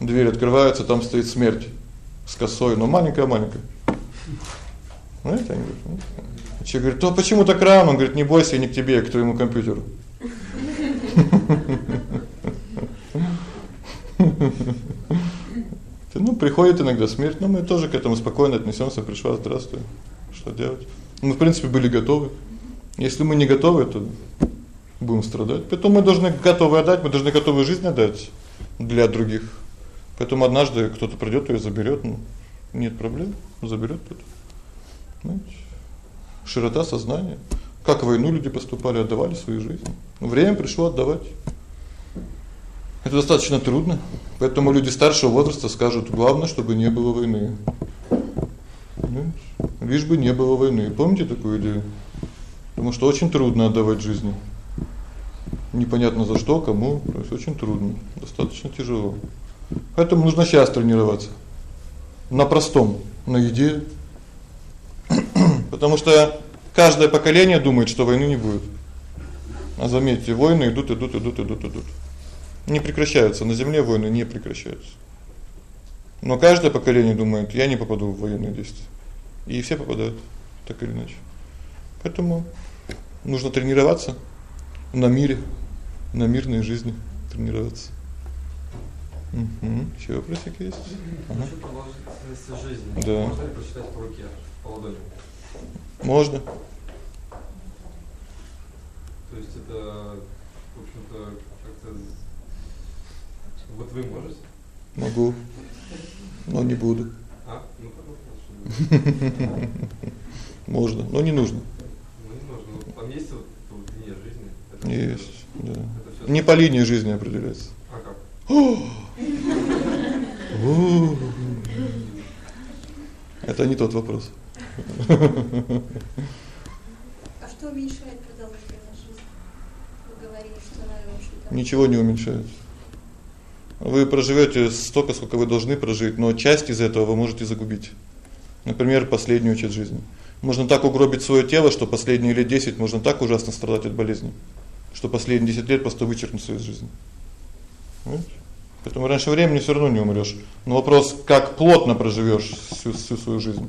дверь открывается, там стоит смерть с косой, но маленькая-маленькая. Знаете, они говорят. Человек говорит: "То почему так рано?" Он говорит: "Не бойся, я не к тебе, я к твоему компьютеру". Ну, приходит иногда смерть, но мы тоже к этому спокойно отнесёмся. Пришла, здравствуй. Что делать? Мы, в принципе, были готовы. Если мы не готовы, то будем страдать. Поэтому мы должны готовы отдать, мы должны готовы жизнь отдать для других. Поэтому однажды кто-то придёт и заберёт, ну, нет проблем, заберёт кто-то. Широта сознания. Как в войну люди поступали, отдавали свою жизнь. Время пришло отдавать. Это достаточно трудно. Поэтому люди старшего возраста скажут: "Главное, чтобы не было войны". Ну, лишь бы не было войны. Помните такую идею? Потому что очень трудно отдавать жизни. Непонятно за что, кому, то есть очень трудно, достаточно тяжело. Поэтому нужно сейчас тренироваться. На простом, на еде. Потому что каждое поколение думает, что войны не будет. А заметьте, войны идут, идут, идут, идут, идут не прекращаются, на земле войны не прекращаются. Но каждое поколение думает: "Я не попаду в военные действия". И все попадают так или иначе. Поэтому нужно тренироваться на мире, на мирной жизни тренироваться. Угу. Ещё вопросик есть? Ага. Насчёт продолжительности жизни. Да. Можно ли прочитать по руке, по ладони? Можно. То есть это, в общем-то, как-то вот вы можете? Могу. Но не буду. А? Ну, понятно. Можно, но не нужно. Ну, не нужно. Ну, там есть вот, линия жизни. Это Есть, да. Не по линии жизни определяется. А как? Это не тот вопрос. А что уменьшает продолжительность жизни? Вы говорили, что она, в общем-то... Ничего не уменьшает. Вы проживёте столько, сколько вы должны прожить, но часть из этого вы можете загубить. Например, последнюю часть жизни. Можно так угробить своё тело, что последние лет 10 можно так ужасно страдать от болезни, что последние 10 лет просто вычеркнуть из жизни. Понимаете? Поэтому раньше времени всё равно не умрёшь. Но вопрос, как плотно проживёшь всю, всю свою жизнь.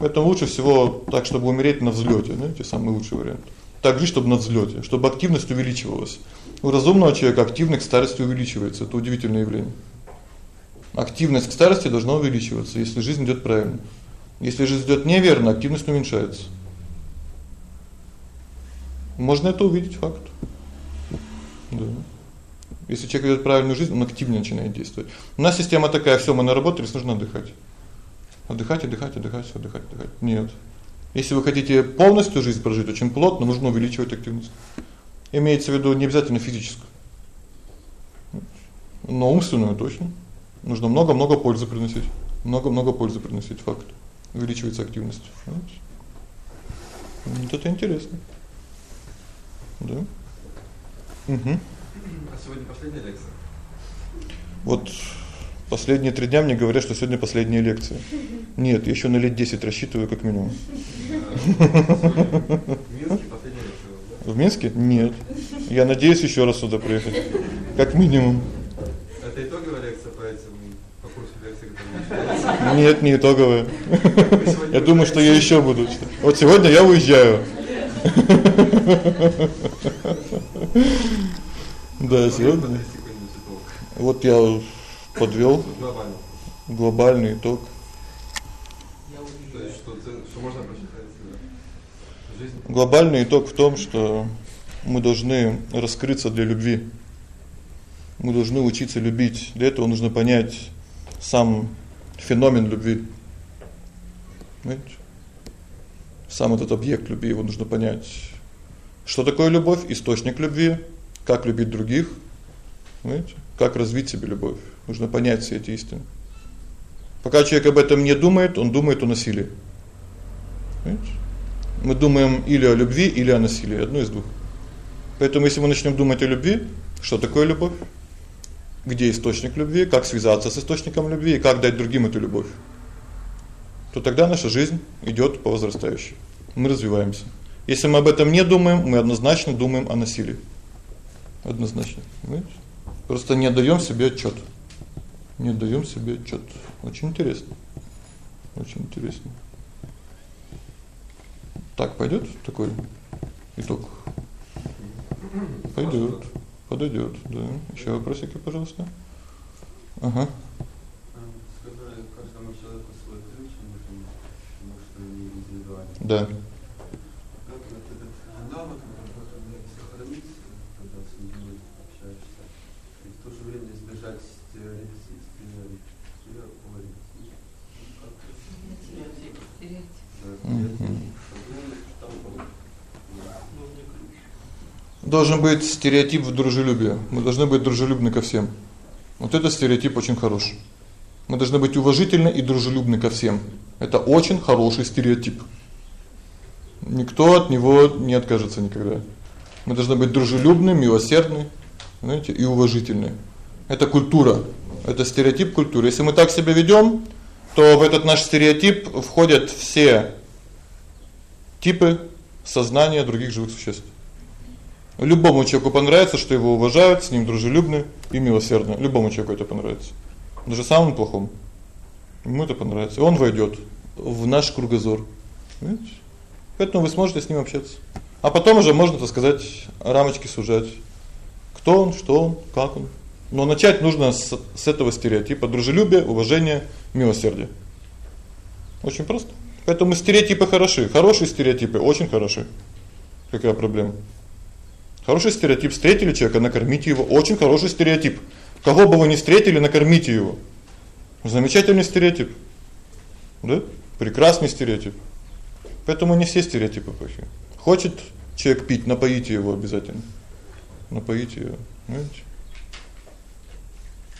Поэтому лучше всего так, чтобы умереть на взлёте, знаете, самый лучший вариант. Так жить, чтобы на взлёте, чтобы активность увеличивалась. У разумного человека активность к старости увеличивается. Это удивительное явление. Активность к старости должна увеличиваться, если жизнь идёт правильно. Если жизнь идёт неверно, активность уменьшается. Можно это увидеть факт. Да. Если человек ведёт правильную жизнь, он активнее начинает действовать. У нас система такая: всё, мы наработались, нужно отдыхать. Отдыхать, отдыхать, отдыхать, отдыхать, отдыхать. Нет. Если вы хотите полностью жизнь прожить очень плотно, нужно увеличивать активность. Имеется в виду не обязательно физическую. Но умственную точно. Нужно много-много пользы приносить. Много-много пользы приносить факт. Увеличивается активность. Понимаете? Вот это интересно. Да? Угу. А сегодня последняя лекция? Вот последние 3 дня мне говорят, что сегодня последняя лекция. Нет, я ещё на лет 10 рассчитываю как минимум. В Минске последняя лекция, да? В Минске? Нет. Я надеюсь ещё раз сюда приехать. Как минимум. Это итоговая лекция по этим по курсу лекций, которые? Нет, не итоговая. Я думаю, что я ещё буду. Вот сегодня я уезжаю. Да, сегодня. Вот я подвёл глобальный итог. Я уезжаю. что можно Глобальный итог в том, что мы должны раскрыться для любви. Мы должны учиться любить. Для этого нужно понять сам феномен любви. Понимаете? Сам этот объект любви, его нужно понять. Что такое любовь? Источник любви, как любить других, понимаете? Как развить себе любовь. Нужно понять все эти истины. Пока человек об этом не думает, он думает о насилии. Понимаете? Мы думаем или о любви, или о насилии, одно из двух. Поэтому если мы начнём думать о любви, что такое любовь? Где источник любви? Как связаться с источником любви и как дать другим эту любовь? То тогда наша жизнь идёт по возрастающей. Мы развиваемся. Если мы об этом не думаем, мы однозначно думаем о насилии. Однозначно, понимаете? Просто не отдаём себе отчёт. Не отдаём себе отчёт. Очень интересно. Очень интересно. Так пойдёт такой итог. Пойдёт. Подойдёт, да. Ещё вопросики, пожалуйста. Ага. Сказали, каждому человеку свой ключ, потому что не индивидуально. Да. Как вот этот навык, который сохранить, когда с людьми общаешься, и в то же время избежать стереотипов, Мгм. там Должен быть стереотип в дружелюбии. Мы должны быть дружелюбны ко всем. Вот это стереотип очень хороший. Мы должны быть уважительны и дружелюбны ко всем. Это очень хороший стереотип. Никто от него не откажется никогда. Мы должны быть дружелюбны, милосердны, знаете, и уважительны. Это культура. Это стереотип культуры. Если мы так себя ведём, то в этот наш стереотип входят все типы сознания других живых существ. Любому человеку понравится, что его уважают, с ним дружелюбны и милосердны. Любому человеку это понравится. Даже самому плохому. Ему это понравится. И он войдёт в наш кругозор. Видите? Поэтому вы сможете с ним общаться. А потом уже можно, так сказать, рамочки сужать. Кто он, что он, как он. Но начать нужно с с этого стереотипа дружелюбия, уважения, милосердия. Очень просто. Поэтому стереотипы хороши. Хорошие стереотипы очень хороши. Какая проблема? Хороший стереотип встретили человека, накормите его. Очень хороший стереотип. Кого бы вы ни встретили, накормите его. Замечательный стереотип. Да? Прекрасный стереотип. Поэтому не все стереотипы плохие. Хочет человек пить, напоите его обязательно. Напоите его, понимаете?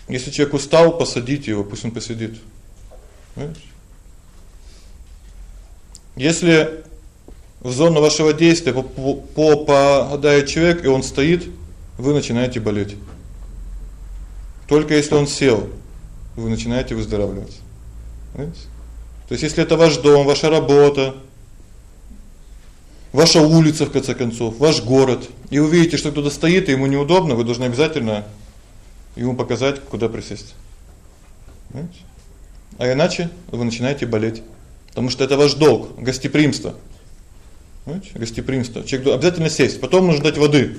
Если человек устал, посадите его, пусть он посидит. Понимаете? Если в зону вашего действия попадает человек, и он стоит, вы начинаете болеть. Только если он сел, вы начинаете выздоравливать. Понимаете? То есть если это ваш дом, ваша работа, ваша улица в конце концов, ваш город, и вы видите, что кто-то стоит, и ему неудобно, вы должны обязательно ему показать, куда присесть. Понимаете? А иначе вы начинаете болеть, потому что это ваш долг, гостеприимство. Понимаете? Гостеприимство. Человек обязательно сесть, потом нужно дать воды.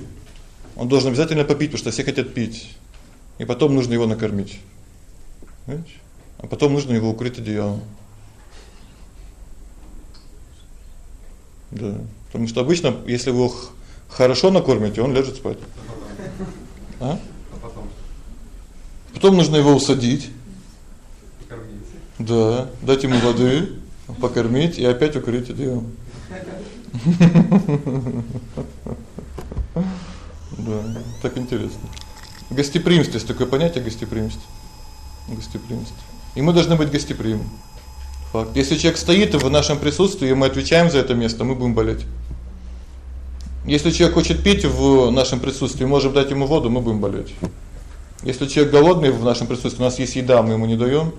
Он должен обязательно попить, потому что все хотят пить. И потом нужно его накормить. Понимаете? А потом нужно его укрыть одеялом. Да. Потому что обычно, если вы его хорошо накормите, он ляжет спать. А потом Потом нужно его усадить. покормить. Да, дать ему воды, покормить и опять укрыть одеялом. Да, так интересно. Гостеприимство, есть такое понятие гостеприимство. Гостеприимство. И мы должны быть гостеприимны. Факт. Если человек стоит в нашем присутствии, и мы отвечаем за это место, мы будем болеть. Если человек хочет пить в нашем присутствии, можем дать ему воду, мы будем болеть. Если человек голодный в нашем присутствии, у нас есть еда, мы ему не даём,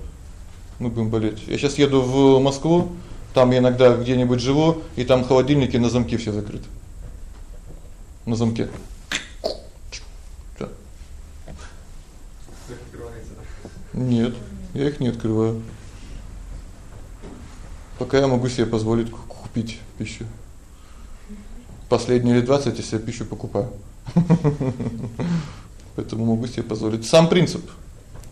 мы будем болеть. Я сейчас еду в Москву, там я иногда где-нибудь живу, и там холодильники на замки все закрыты. На замке. Да. Нет, я их не открываю. Пока я могу себе позволить ку- купить пищу. Последние лет 20 я себе пищу покупаю. Поэтому могу себе позволить. Сам принцип,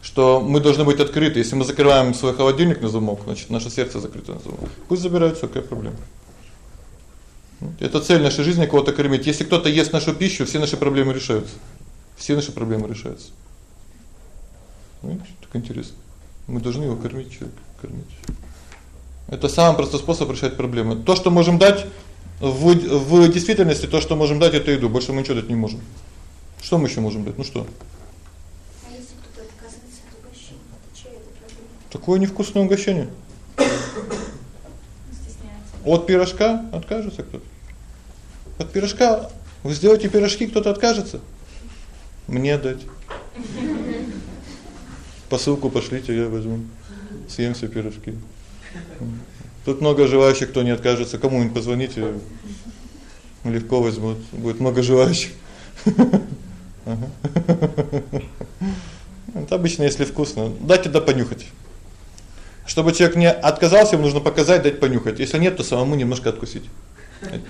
что мы должны быть открыты. Если мы закрываем свой холодильник на замок, значит, наше сердце закрыто на замок. Пусть забирают, всё, какая проблема. Это цель нашей жизни кого-то кормить. Если кто-то ест нашу пищу, все наши проблемы решаются. Все наши проблемы решаются. Видите, так интересно. Мы должны его кормить, человека кормить. Это самый простой способ решать проблемы. То, что можем дать в в действительности, то, что можем дать это еду, больше мы ничего дать не можем. Что мы ещё можем дать? Ну что? Проблема? Такое невкусное угощение. От пирожка откажется кто-то. От пирожка вы сделаете пирожки, кто-то откажется. Мне дать. Посылку пошлите, я возьму. Съем все пирожки. Тут много желающих, кто не откажется. Кому-нибудь позвоните. Легко возьмут. Будет много желающих. Ага. Это обычно, если вкусно. Дайте да понюхать. Чтобы человек не отказался, ему нужно показать, дать понюхать. Если нет, то самому немножко откусить.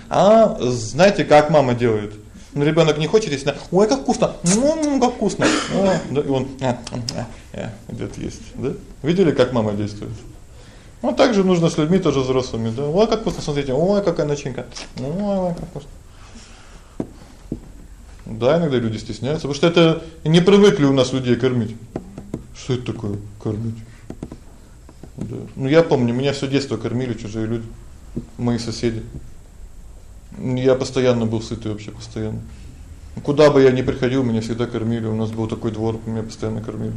А, знаете, как мама делает? Ну ребёнок не хочет, если, ой, как вкусно. М, как вкусно. А, да, и он а, а, а, идёт есть, да? Видели, как мама действует? Вот так же нужно с людьми тоже взрослыми, да? Ой, как вкусно, смотрите. Ой, какая начинка. Ой, как вкусно. Да, иногда люди стесняются, потому что это не привыкли у нас людей кормить. Что это такое кормить? Да. Ну я помню, меня всё детство кормили чужие люди, мои соседи. Я постоянно был сытый вообще постоянно. Куда бы я ни приходил, меня всегда кормили. У нас был такой двор, меня постоянно кормили.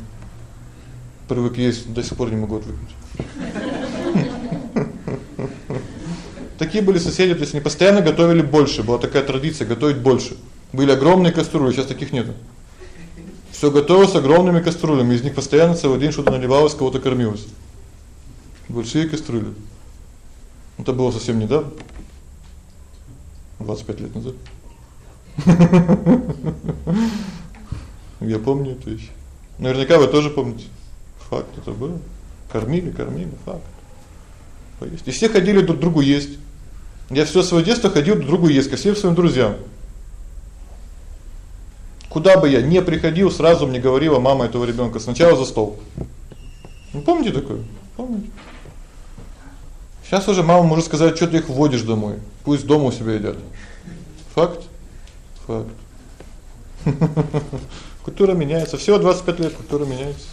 Привык есть, до сих пор не могу отвыкнуть. Такие были соседи, то есть они постоянно готовили больше, была такая традиция готовить больше. Были огромные кастрюли, сейчас таких нет. Всё готовилось огромными кастрюлями, из них постоянно целый день что-то наливалось, кого-то кормилось. Большие кастрюли. Это было совсем недавно. 25 лет назад. Я помню это ещё. Наверняка вы тоже помните. Факт это было. Кормили, кормили, факт. Поесть. И все ходили друг другу есть. Я всё своё детство ходил друг другу есть ко всем своим друзьям. Куда бы я не приходил, сразу мне говорила мама этого ребёнка: "Сначала за стол". Вы помните такое? Помните? Сейчас уже мама может сказать: "Что ты их водишь домой? Пусть дома у себя едят". Факт. Факт. Культура меняется. Всего 25 лет культура меняется.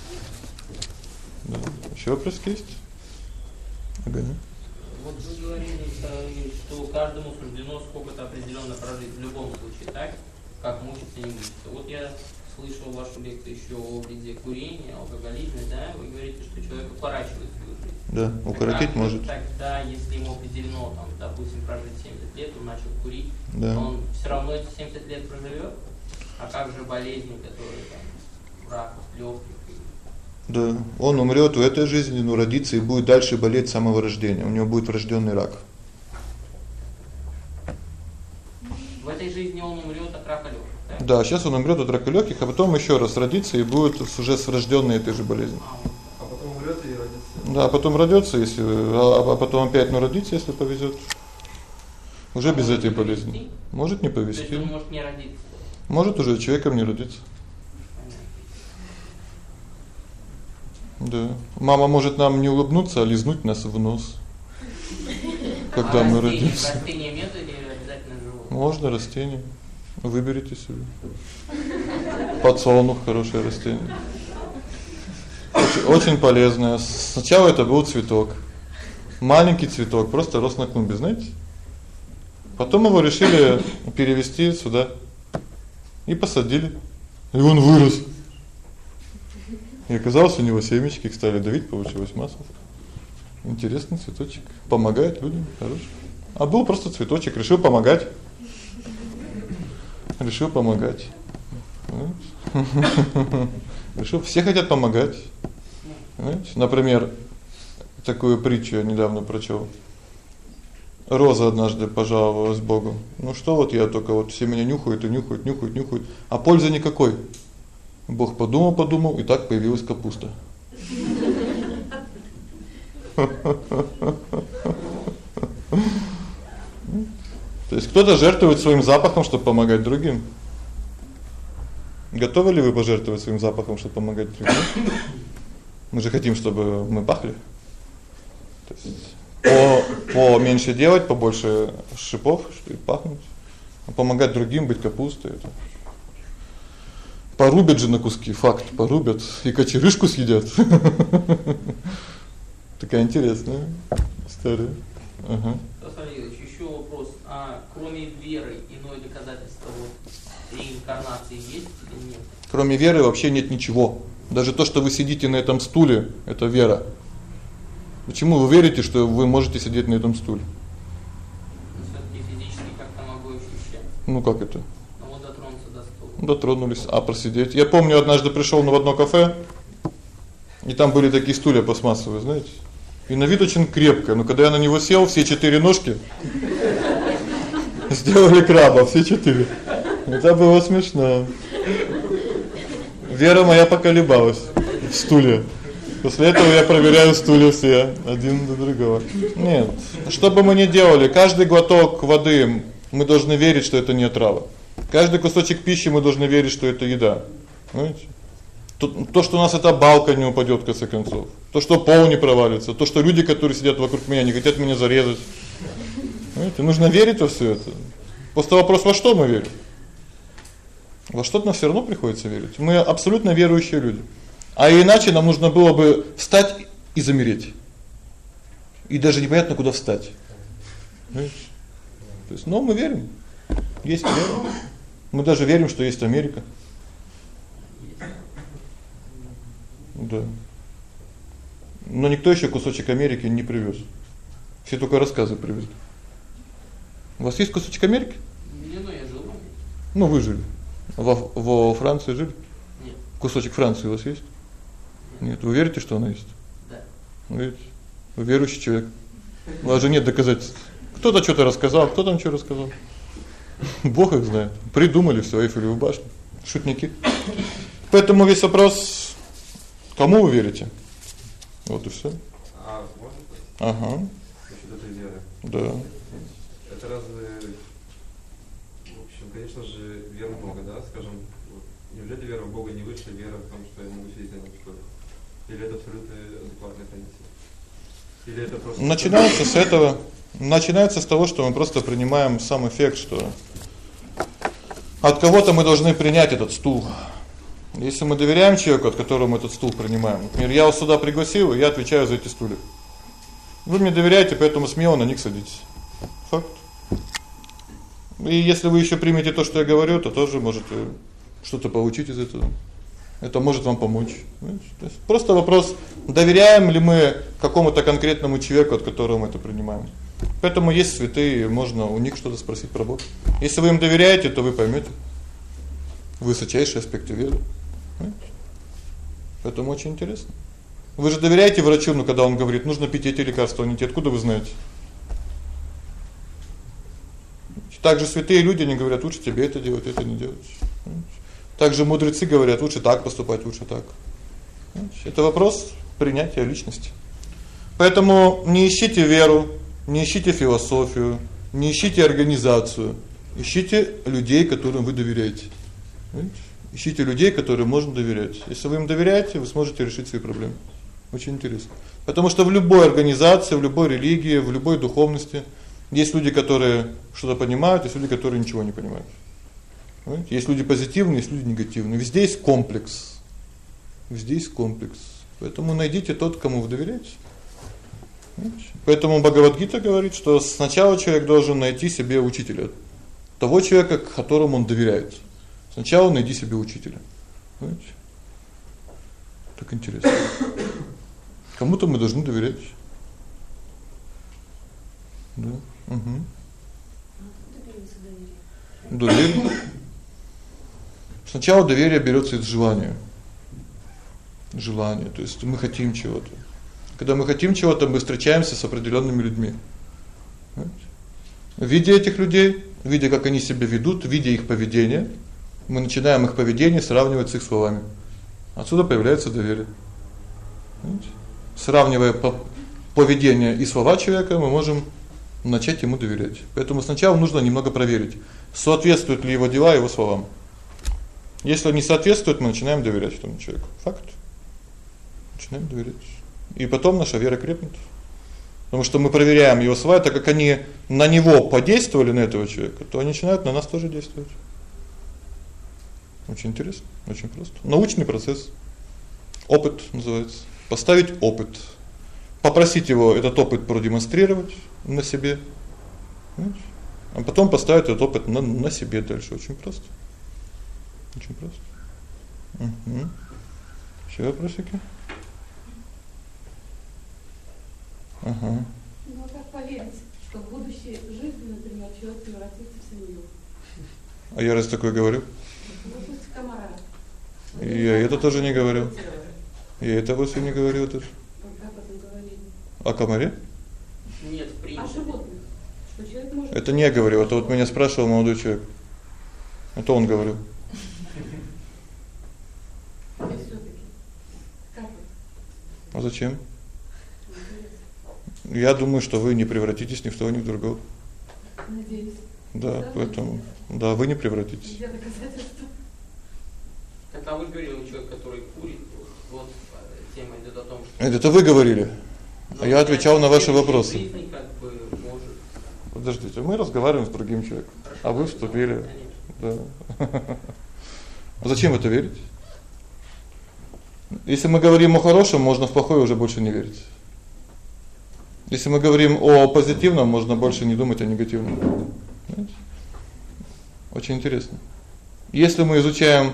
Да. Ещё вопросы есть? Ага. Вот вы говорили, что каждому суждено сколько-то определенно прожить в любом случае, так? Мучиться. Вот я слышал вашу лекцию еще о вреде курения, алкоголизме, да? Вы говорите, что человек укорачивает свою жизнь. Да, укоротить Так, может. Тогда, если ему определено, там, допустим, прожить 70 лет, он начал курить, Да. он все равно эти 70 лет проживет? А как же болезни, которые там, рак, легких. Да, он умрет в этой жизни, но родится и будет дальше болеть с самого рождения. У него будет врожденный рак этой жизни он умрет от рака легких. Да, сейчас он умрет от рака легких, а потом еще раз родится и будет уже с врожденной этой же болезнью. А потом умрет и родится. Да, а потом родится, если а, а потом опять ну родится, если повезет. Уже без этой болезни. Может не То есть повезти. он может не родиться. Может уже человеком не родиться. Да. Мама может нам не улыбнуться, а лизнуть нас в нос. Когда а мы растения, родимся. Растения нет или обязательно животные? Можно растение. Выберите себе. Подсолнух хорошее растение. Очень, очень полезное. Сначала это был цветок. Маленький цветок, просто рос на клумбе, знаете? Потом его решили перевести сюда и посадили. И он вырос. И оказалось, у него семечки их стали давить, получилось масло. Интересный цветочек, помогает людям, хороший. А был просто цветочек, решил помогать. Решил помогать. Решил, все хотят помогать. Знаете, например, такую притчу я недавно прочёл. Роза однажды пожаловалась Богу. Ну что вот я только вот все меня нюхают и нюхают, нюхают, нюхают, а пользы никакой. Бог подумал, подумал, и так появилась капуста. То есть кто-то жертвует своим запахом, чтобы помогать другим. Готовы ли вы пожертвовать своим запахом, чтобы помогать другим? Мы же хотим, чтобы мы пахли. То есть по меньше делать, побольше шипов, что и пахнуть. А помогать другим быть капустой это. Порубят же на куски, факт, порубят и кочерышку съедят. Такая интересная история. Ага. Вопрос. А кроме веры иное доказательство вот реинкарнации есть или нет? Кроме веры вообще нет ничего. Даже то, что вы сидите на этом стуле это вера. Почему вы верите, что вы можете сидеть на этом стуле? Ну, всё-таки физически как-то могу ощущать. Ну как это? Ну вот дотронуться до стула. Дотронулись, а просидеть. Я помню, однажды пришёл в одно кафе, и там были такие стулья пластмассовые, знаете? И на вид очень крепкое, но когда я на него сел, все четыре ножки сделали краба, все четыре. Это было смешно. Вера моя поколебалась в стуле. После этого я проверяю стулья все один до другого. Нет, что бы мы ни делали, каждый глоток воды мы должны верить, что это не отрава. Каждый кусочек пищи мы должны верить, что это еда. Понимаете? То, то, что у нас эта балка не упадёт в конце концов. То, что пол не провалится, то, что люди, которые сидят вокруг меня, не хотят меня зарезать. Понимаете? Нужно верить во всё это. Просто вопрос, во что мы верим? Во что-то нам всё равно приходится верить. Мы абсолютно верующие люди. А иначе нам нужно было бы встать и замереть. И даже непонятно куда встать. Понимаете? То есть, но мы верим. Есть вера. Мы даже верим, что есть Америка. Да. Но никто ещё кусочек Америки не привёз. Все только рассказы привезли. У вас есть кусочек Америки? Не, ну я жил в Америке. Ну вы жили. Во во Франции жили? Нет. Кусочек Франции у вас есть? Нет. Вы верите, что она есть? Да. Видите? Вы верующий человек. У вас же нет доказательств. Кто-то что-то рассказал, кто там что рассказал. Бог их знает. Придумали всё Эйфелеву башню. Шутники. Поэтому весь вопрос кому вы верите? Вот и всё. А можно? Ага. Насчёт этой веры. Да. Это разве в общем, конечно же, вер много, да, скажем, неужели вера в Бога не выше веры в том, что я могу сидеть на стуле? Или это абсолютно адекватная позиция? Или это просто Начинается с этого. Начинается с того, что мы просто принимаем сам эффект, что от кого-то мы должны принять этот стул. Если мы доверяем человеку, от которого мы этот стул принимаем. Например, я вас сюда пригласил, и я отвечаю за эти стулья. Вы мне доверяете, поэтому смело на них садитесь. И если вы ещё примете то, что я говорю, то тоже можете что-то получить из этого. Это может вам помочь. Есть просто вопрос, доверяем ли мы какому-то конкретному человеку, от которого мы это принимаем. Поэтому есть святые, можно у них что-то спросить про Бога. Если вы им доверяете, то вы поймёте высочайшие аспекты веры. Поэтому очень интересно. Вы же доверяете врачу, но когда он говорит: "Нужно пить эти лекарства", не те, откуда вы знаете? Также святые люди не говорят: "Лучше тебе это делать, это не делать". Также мудрецы говорят: "Лучше так поступать, лучше так". Это вопрос принятия личности. Поэтому не ищите веру, не ищите философию, не ищите организацию. Ищите людей, которым вы доверяете. Понимаете? Ищите людей, которым можно доверять. Если вы им доверяете, вы сможете решить свои проблемы. Очень интересно. Потому что в любой организации, в любой религии, в любой духовности есть люди, которые что-то понимают, есть люди, которые ничего не понимают. Понимаете? Есть люди позитивные, есть люди негативные. Везде есть комплекс. Везде есть комплекс. Поэтому найдите тот, кому вы доверяете. Поэтому Бхагавад-гита говорит, что сначала человек должен найти себе учителя, того человека, которому он доверяет. Сначала найди себе учителя. Понимаете? Так интересно. Кому-то мы должны доверять. Да. Угу. Доверие. Сначала доверие берётся из желания. Желание, то есть мы хотим чего-то. Когда мы хотим чего-то, мы встречаемся с определёнными людьми. Видя этих людей, видя, как они себя ведут, видя их поведение, мы начинаем их поведение сравнивать с их словами. Отсюда появляется доверие. Понимаете? Сравнивая поведение и слова человека, мы можем начать ему доверять. Поэтому сначала нужно немного проверить, соответствуют ли его дела его словам. Если не соответствует, мы начинаем доверять этому человеку. Факт. Начинаем доверять. И потом наша вера крепнет. Потому что мы проверяем его слова, так как они на него подействовали на этого человека, то они начинают на нас тоже действовать. Очень интересно, очень просто. Научный процесс. Опыт называется. Поставить опыт. Попросить его этот опыт продемонстрировать на себе. Понимаете? А потом поставить этот опыт на на себе дальше. Очень просто. Очень просто. Угу. Ещё вопросики? Ага. Ну а как поверить, что в будущей жизни, например, человек превратится в свинью? А я раз такое говорю? Ну пусть комара. Я это тоже не говорил. Я это вовсе не говорил тоже. Когда об этом говорили? О комаре? Нет, в О принципе. животных. Что человек может Это не я говорил, это вот меня спрашивал молодой человек. Это он говорил. Это? А зачем? Я думаю, что вы не превратитесь ни в того, ни в другого. Надеюсь. Да, Да, поэтому да, вы не превратитесь. Где доказательства? Так а вы говорили, человек, который курит, вот, вот э, тема идет о том, что Это вы говорили. А я отвечал на ваши вопросы. Подождите, мы разговариваем с другим человеком, а вы вступили. Да. А зачем в это верить? Если мы говорим о хорошем, можно в плохое уже больше не верить. Если мы говорим о позитивном, можно больше не думать о негативном. Понимаете? Очень интересно. Если мы изучаем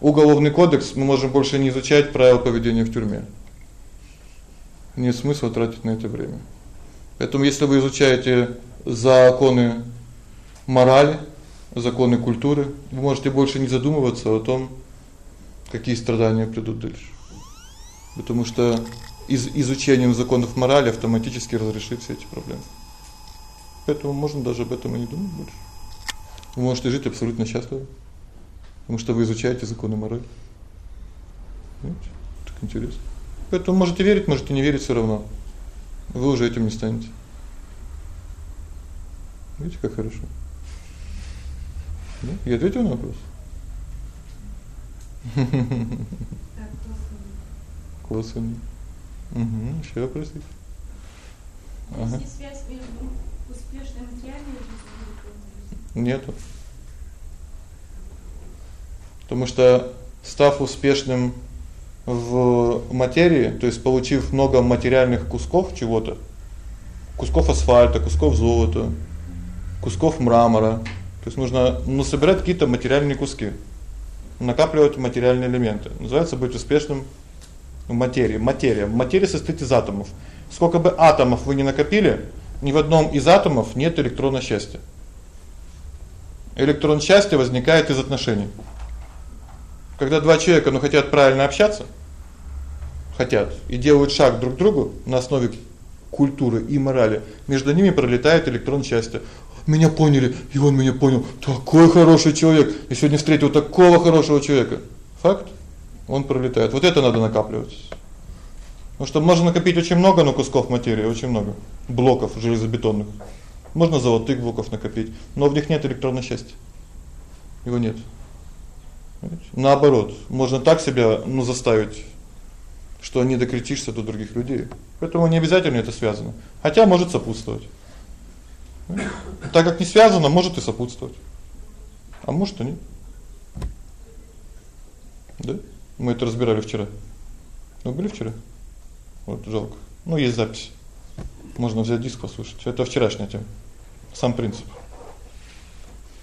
уголовный кодекс, мы можем больше не изучать правила поведения в тюрьме. Нет смысла тратить на это время. Поэтому если вы изучаете законы морали, законы культуры, вы можете больше не задумываться о том, какие страдания придут дальше. Потому что из изучением законов морали автоматически разрешить все эти проблемы. Поэтому можно даже об этом и не думать больше. Вы можете жить абсолютно счастливо, потому что вы изучаете законы морали. Понимаете? Так интересно. Поэтому можете верить, можете не верить всё равно. Вы уже этим не станете. Видите, как хорошо. Ну, я ответил на вопрос. Так, косвенно. Угу, ещё вопросы? Ага. Есть связь между успешной материальной жизнью и духовной жизнью? Нету. Потому что став успешным в материи, то есть получив много материальных кусков чего-то, кусков асфальта, кусков золота, кусков мрамора, то есть нужно ну собирать какие-то материальные куски, накапливать материальные элементы. Называется быть успешным в материи. Материя, материя состоит из атомов. Сколько бы атомов вы ни накопили, ни в одном из атомов нет электрона счастья. Электрон счастья возникает из отношений. Когда два человека, ну, хотят правильно общаться, хотят и делают шаг друг к другу на основе культуры и морали, между ними пролетает электрон счастья. Меня поняли, и он меня понял. Такой хороший человек. Я сегодня встретил такого хорошего человека. Факт. Он пролетает. Вот это надо накапливать. Потому что можно накопить очень много, но кусков материи очень много. Блоков железобетонных. Можно золотых блоков накопить, но в них нет электронного счастья. Его нет. Наоборот, можно так себя, ну, заставить, что не докричишься до других людей. Поэтому не обязательно это связано. Хотя может сопутствовать. Так как не связано, может и сопутствовать. А может и нет. Да? Мы это разбирали вчера. Вы были вчера? Вот жалко. Ну, есть запись. Можно взять диск послушать. Это вчерашняя тема. Сам принцип.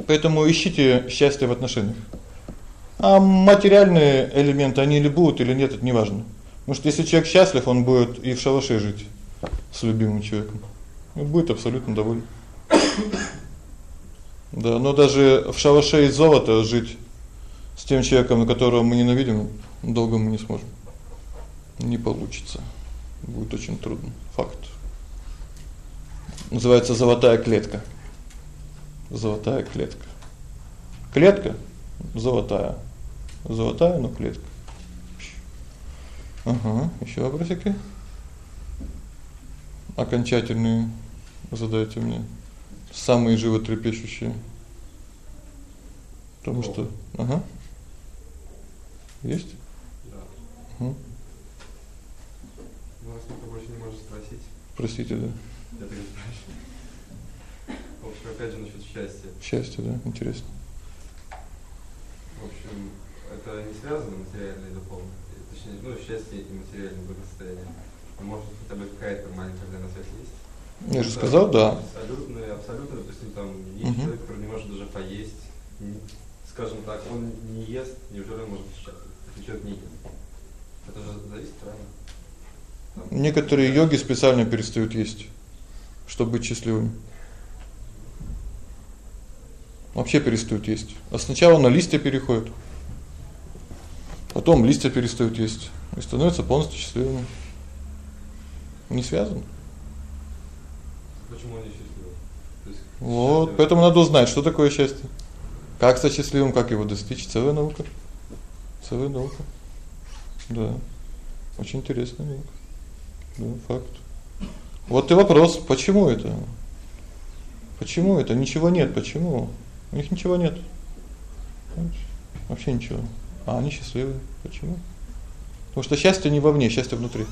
Поэтому ищите счастье в отношениях. А материальные элементы они или будут, или нет, это не важно. Потому что если человек счастлив, он будет и в шалаше жить с любимым человеком. И будет абсолютно доволен. Да, но даже в шалаше из золота жить с тем человеком, которого мы ненавидим, долго мы не сможем. Не получится. Будет очень трудно. Факт. Называется золотая клетка. Золотая клетка. Клетка золотая. Золотая, но клетка. Ага, ещё вопросики? Окончательные задайте мне. Самые животрепещущие. Потому что, ага. Есть? Да. Угу. Раз никто больше не может спросить. Простите, да. Я тогда спрашиваю. В общем, опять же насчет счастья. Счастье, да, интересно. В общем, это не связано материально и духовно. Точнее, ну, счастье и материальное благосостояние. А может хотя бы какая-то маленькая взаимосвязь есть? Я же сказал, да. Абсолютно, абсолютно, допустим, там есть угу. человек, который не может даже поесть, скажем так, он не ест, неужели он может счастлив, если человек не ест? Это же зависит правильно? Там, Некоторые да. йоги специально перестают есть, чтобы быть счастливыми. Вообще перестают есть. А сначала на листья переходят. Потом листья перестают есть и становятся полностью счастливыми. Не связано. Почему они счастливы? Вот, счастливы. поэтому надо узнать, что такое счастье. Как стать счастливым, как его достичь, целая наука. Целая наука. Да. Очень интересная наука. Да, факт. Вот и вопрос, почему это? Почему это? Ничего нет, почему? У них ничего нет. Вообще ничего. А они счастливы. Почему? Потому что счастье не вовне, счастье внутри.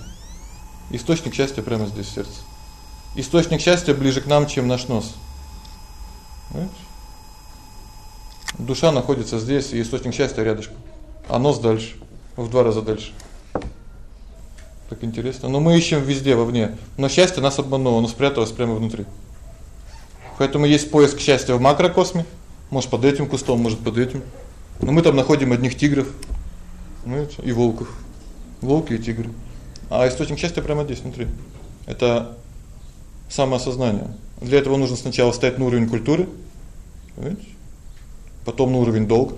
Источник счастья прямо здесь в сердце. Источник счастья ближе к нам, чем наш нос. Понимаете? Душа находится здесь, и источник счастья рядышком. А нос дальше, в два раза дальше. Так интересно. Но мы ищем везде вовне, но счастье нас обмануло, оно спряталось прямо внутри. Поэтому есть поиск счастья в макрокосме. Может, под этим кустом, может, под этим. Но мы там находим одних тигров, знаете, и волков. Волки и тигры. А источник счастья прямо здесь внутри. Это самоосознание. Для этого нужно сначала встать на уровень культуры, понимаете? Потом на уровень долга,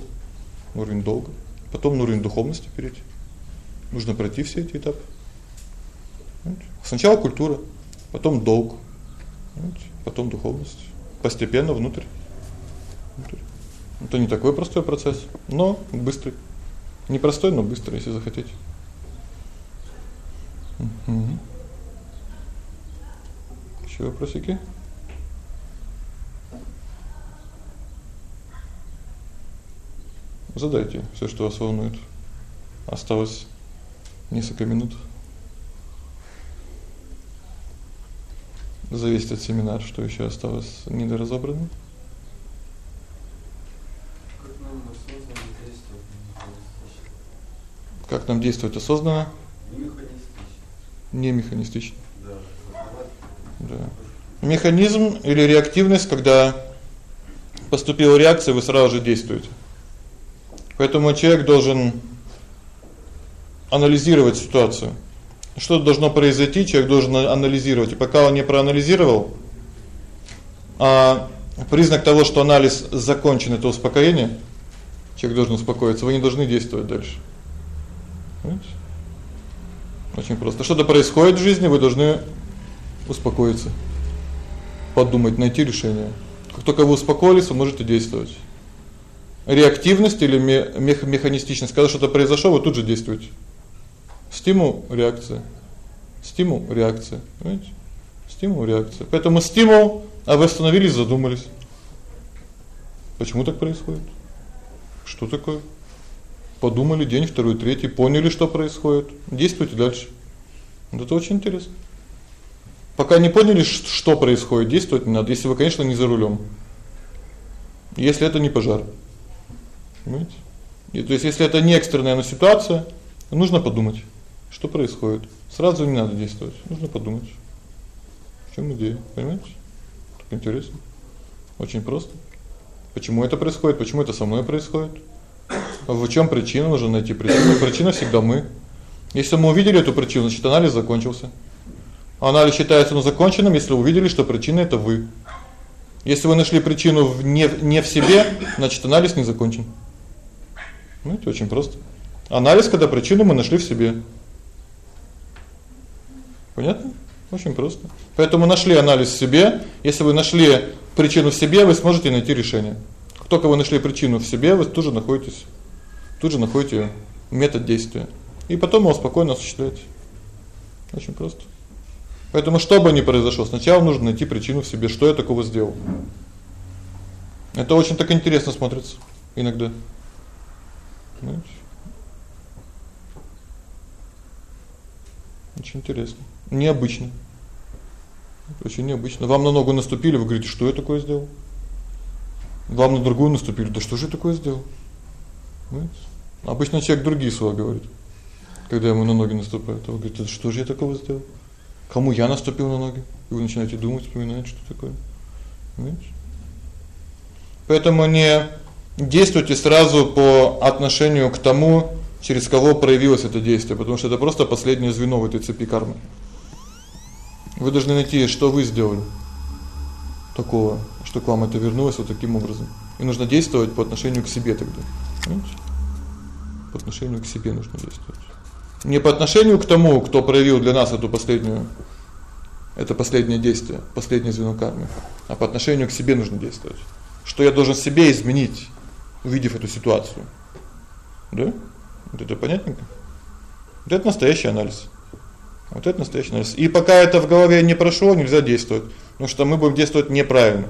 уровень долга, потом на уровень духовности перейти. Нужно пройти все эти этапы. Понимаете? Сначала культура, потом долг, понимаете? Потом духовность, постепенно. Внутрь. Это не такой простой процесс, но быстрый. Не простой, но быстрый, если захотите. Угу. Ещё вопросики? Задайте всё, что вас волнует. Осталось несколько минут. Зависит от семинара, что ещё осталось недоразобрано. Как нам действовать осознанно? Не механистично. Не механистично. Да. Да. Механизм или реактивность, когда поступила реакция, вы сразу же действуете. Поэтому человек должен анализировать ситуацию. Что должно произойти, человек должен анализировать. И пока он не проанализировал, а признак того, что анализ закончен это успокоение, человек должен успокоиться, вы не должны действовать дальше. Понимаете? Очень просто. Что-то происходит в жизни, вы должны успокоиться. Подумать, найти решение. Как только вы успокоились, вы можете действовать. Реактивность или механистичность, когда что-то произошло, вы тут же действуете. Стимул, реакция. Стимул, реакция. Понимаете? Стимул, реакция. Поэтому стимул, а вы остановились, задумались. Почему так происходит? Что такое? Подумали день, второй, третий, поняли, что происходит. Действуйте дальше. Вот это очень интересно. Пока не поняли, что происходит, действовать не надо, если вы, конечно, не за рулём. Если это не пожар. Понимаете? И то есть если это не экстренная ситуация, нужно подумать, что происходит. Сразу не надо действовать. Нужно подумать. В чём идея, понимаете? Так интересно. Очень просто. Почему это происходит? Почему это со мной происходит? В чём причина? Нужно найти причину. Причина всегда мы. Если мы увидели эту причину, значит анализ закончился. Анализ считается ну законченным, если увидели, что причина это вы. Если вы нашли причину в не не в себе, значит анализ не закончен. Ну, это очень просто. Анализ, когда причину мы нашли в себе. Понятно? Очень просто. Поэтому нашли анализ в себе. Если вы нашли причину в себе, вы сможете найти решение. Как только вы нашли причину в себе, вы тут же находитесь тут же находите метод действия. И потом его спокойно осуществляете. Очень просто. Поэтому что бы ни произошло, сначала нужно найти причину в себе, что я такого сделал. Это очень так интересно смотрится иногда. Понимаете? Очень интересно. Необычно. Очень необычно. Вам на ногу наступили, вы говорите: "Что я такое сделал?" На другую наступили: "Да что же такое сделал?" Понимаете? Обычно человек другие слова говорит. Когда ему на ноги наступают, он говорит: "Что же я такого сделал? Кому я наступил на ноги?" И вы начинаете думать, вспоминать, что такое. Понимаете? Поэтому не действуйте сразу по отношению к тому, через кого проявилось это действие, потому что это просто последнее звено в этой цепи кармы. Вы должны найти, что вы сделали такого, что к вам это вернулось вот таким образом. И нужно действовать по отношению к себе тогда. Понимаете? по отношению к себе нужно действовать. Не по отношению к тому, кто проявил для нас эту последнюю это последнее действие, последнее звено кармы, а по отношению к себе нужно действовать. Что я должен себе изменить, увидев эту ситуацию. Да? Вот это понятненько? Вот это настоящий анализ. Вот это настоящий анализ. И пока это в голове не прошло, нельзя действовать, потому что мы будем действовать неправильно.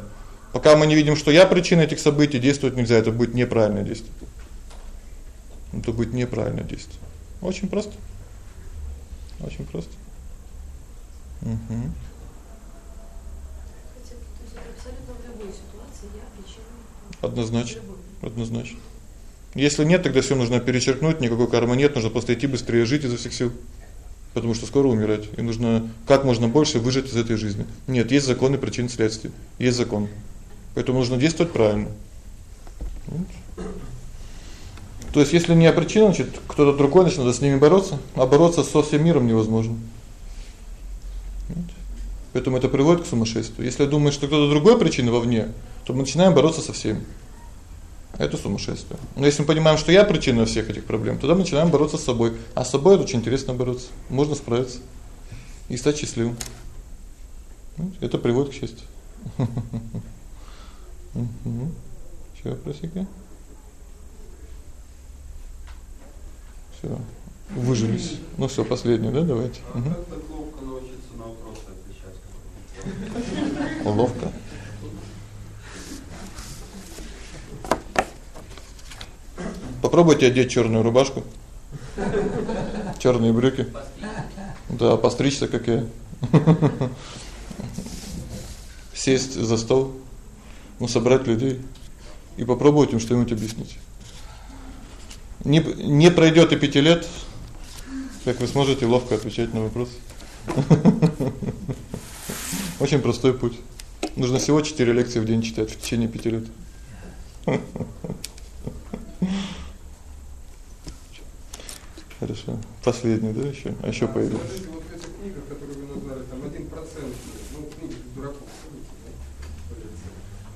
Пока мы не видим, что я причина этих событий, действовать нельзя, это будет неправильное действие это будет неправильное действие. Очень просто. Очень просто. Угу. Однозначно. Однозначно. Если нет, тогда всё нужно перечеркнуть, никакой кармы нет, нужно просто идти быстрее жить изо всех сил. Потому что скоро умирать, и нужно как можно больше выжить из этой жизни. Нет, есть законы причин следствий. Есть закон. Поэтому нужно действовать правильно. То есть если не причина, значит, кто-то другой начнет с ними бороться, а бороться со всем миром невозможно. Поэтому это приводит к сумасшествию. Если думаешь, что кто-то другой причина вовне, то мы начинаем бороться со всеми. Это сумасшествие. Но если мы понимаем, что я причина всех этих проблем, тогда мы начинаем бороться с собой. А с собой очень интересно бороться. Можно справиться и стать счастливым. Это приводит к счастью. Угу. Ещё вопросики? Всё. Выжились. Ну всё, последний, да, давайте. А угу. как так ловко научиться на вопросы отвечать? Ловко. Попробуйте одеть чёрную рубашку. Чёрные брюки. Да, постричься, как я. Сесть за стол, ну собрать людей и попробовать им что-нибудь объяснить. Не не пройдёт и пяти лет, как вы сможете ловко отвечать на вопросы. Очень простой путь. Нужно всего 4 лекции в день читать в течение 5 лет. Хорошо. Последний, да, ещё? А ещё. Вот эта книга, которую вы назвали, там 1%, ну, книга дураков.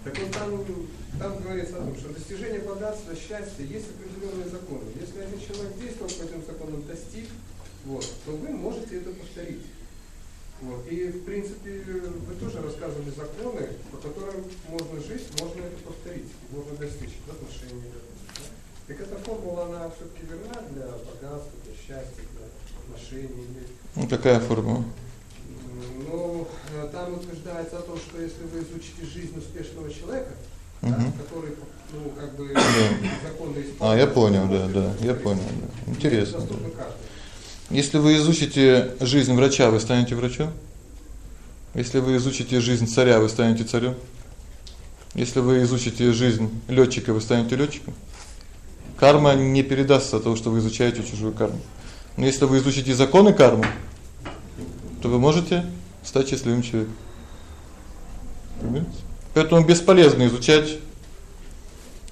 Так вот там там говорится о том, что достижение богатства, счастья есть определенные законы. Если один человек действовал по этим законам, достиг, вот, то вы можете это повторить. Вот. И в принципе вы тоже рассказывали законы, по которым можно жить, можно это повторить, можно достичь в отношениях. допустим, да. Так эта формула, она все-таки верна для богатства, для счастья, для отношений. Ну какая форма? Ну, э, там утверждается о том, что если вы изучите жизнь успешного человека, да, Мгм. который, ну, как бы Да. законно А, я исполняет, понял, да, да, я понял, да. Интересно. Да. Если вы изучите жизнь врача, вы станете врачом? Если вы изучите жизнь царя, вы станете царем? Если вы изучите жизнь лётчика, вы станете лётчиком? Карма не передастся от того, что вы изучаете чужую карму. Но если вы изучите законы кармы, то вы можете стать счастливым человеком. Понимаете? Поэтому бесполезно изучать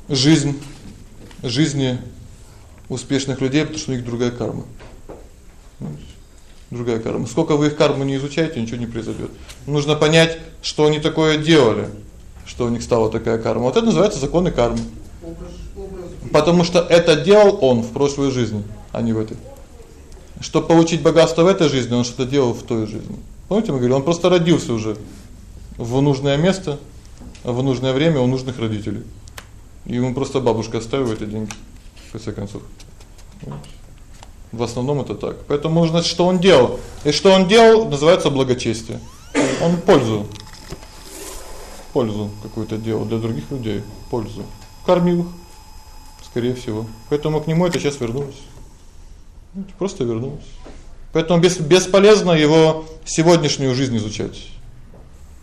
жизнь жизни успешных людей, потому что у них другая карма. Другая карма. Сколько вы их карму не изучаете, ничего не произойдёт. Нужно понять, что они такое делали, что у них стала такая карма. Вот это называется законы кармы. Потому что это делал он в прошлой жизни, а не в этой. Чтобы получить богатство в этой жизни, он что-то делал в той жизни. Помните, мы говорили, он просто родился уже в нужное место, в нужное время у нужных родителей. И ему просто бабушка оставила эти деньги в конце концов. В основном это так. Поэтому нужно что он делал. И что он делал, называется благочестие. Он пользу пользу какую-то делал для других людей, пользу. Кормил их, скорее всего. Поэтому к нему это сейчас вернулось. Это просто вернулось. Поэтому без бесполезно его сегодняшнюю жизнь изучать.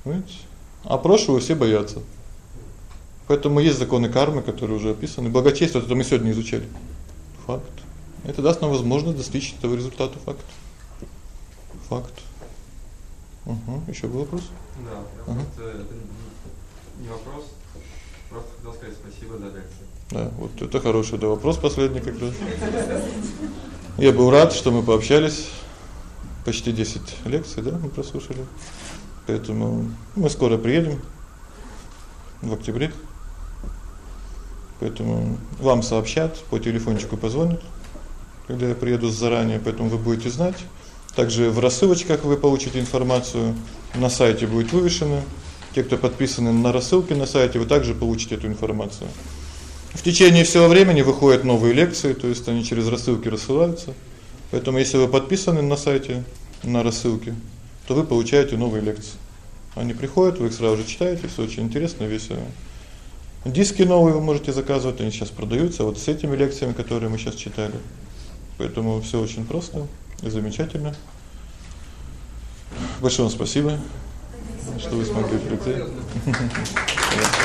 Понимаете? А прошлого все боятся. Поэтому есть законы кармы, которые уже описаны. Благочестие это мы сегодня изучали. Факт. Это даст нам возможность достичь этого результата факт. Факт. Угу. Ещё был вопрос? Да, просто это не- не вопрос, просто хотел сказать спасибо за лекцию. Да, вот это хороший да вопрос последний как раз. Я был рад, что мы пообщались. Почти 10 лекций, да, мы прослушали. Поэтому мы скоро приедем в октябре. Поэтому вам сообщат, по телефончику позвонят, когда я приеду заранее, поэтому вы будете знать. Также в рассылочках вы получите информацию, на сайте будет вывешено. Те, кто подписаны на рассылки на сайте, вы также получите эту информацию. В течение всего времени выходят новые лекции, то есть они через рассылки рассылаются. Поэтому если вы подписаны на сайте на рассылки, то вы получаете новые лекции. Они приходят, вы их сразу же читаете, всё очень интересно, весело. Диски новые вы можете заказывать, они сейчас продаются вот с этими лекциями, которые мы сейчас читали. Поэтому всё очень просто и замечательно. Большое вам спасибо, что вы смогли прийти.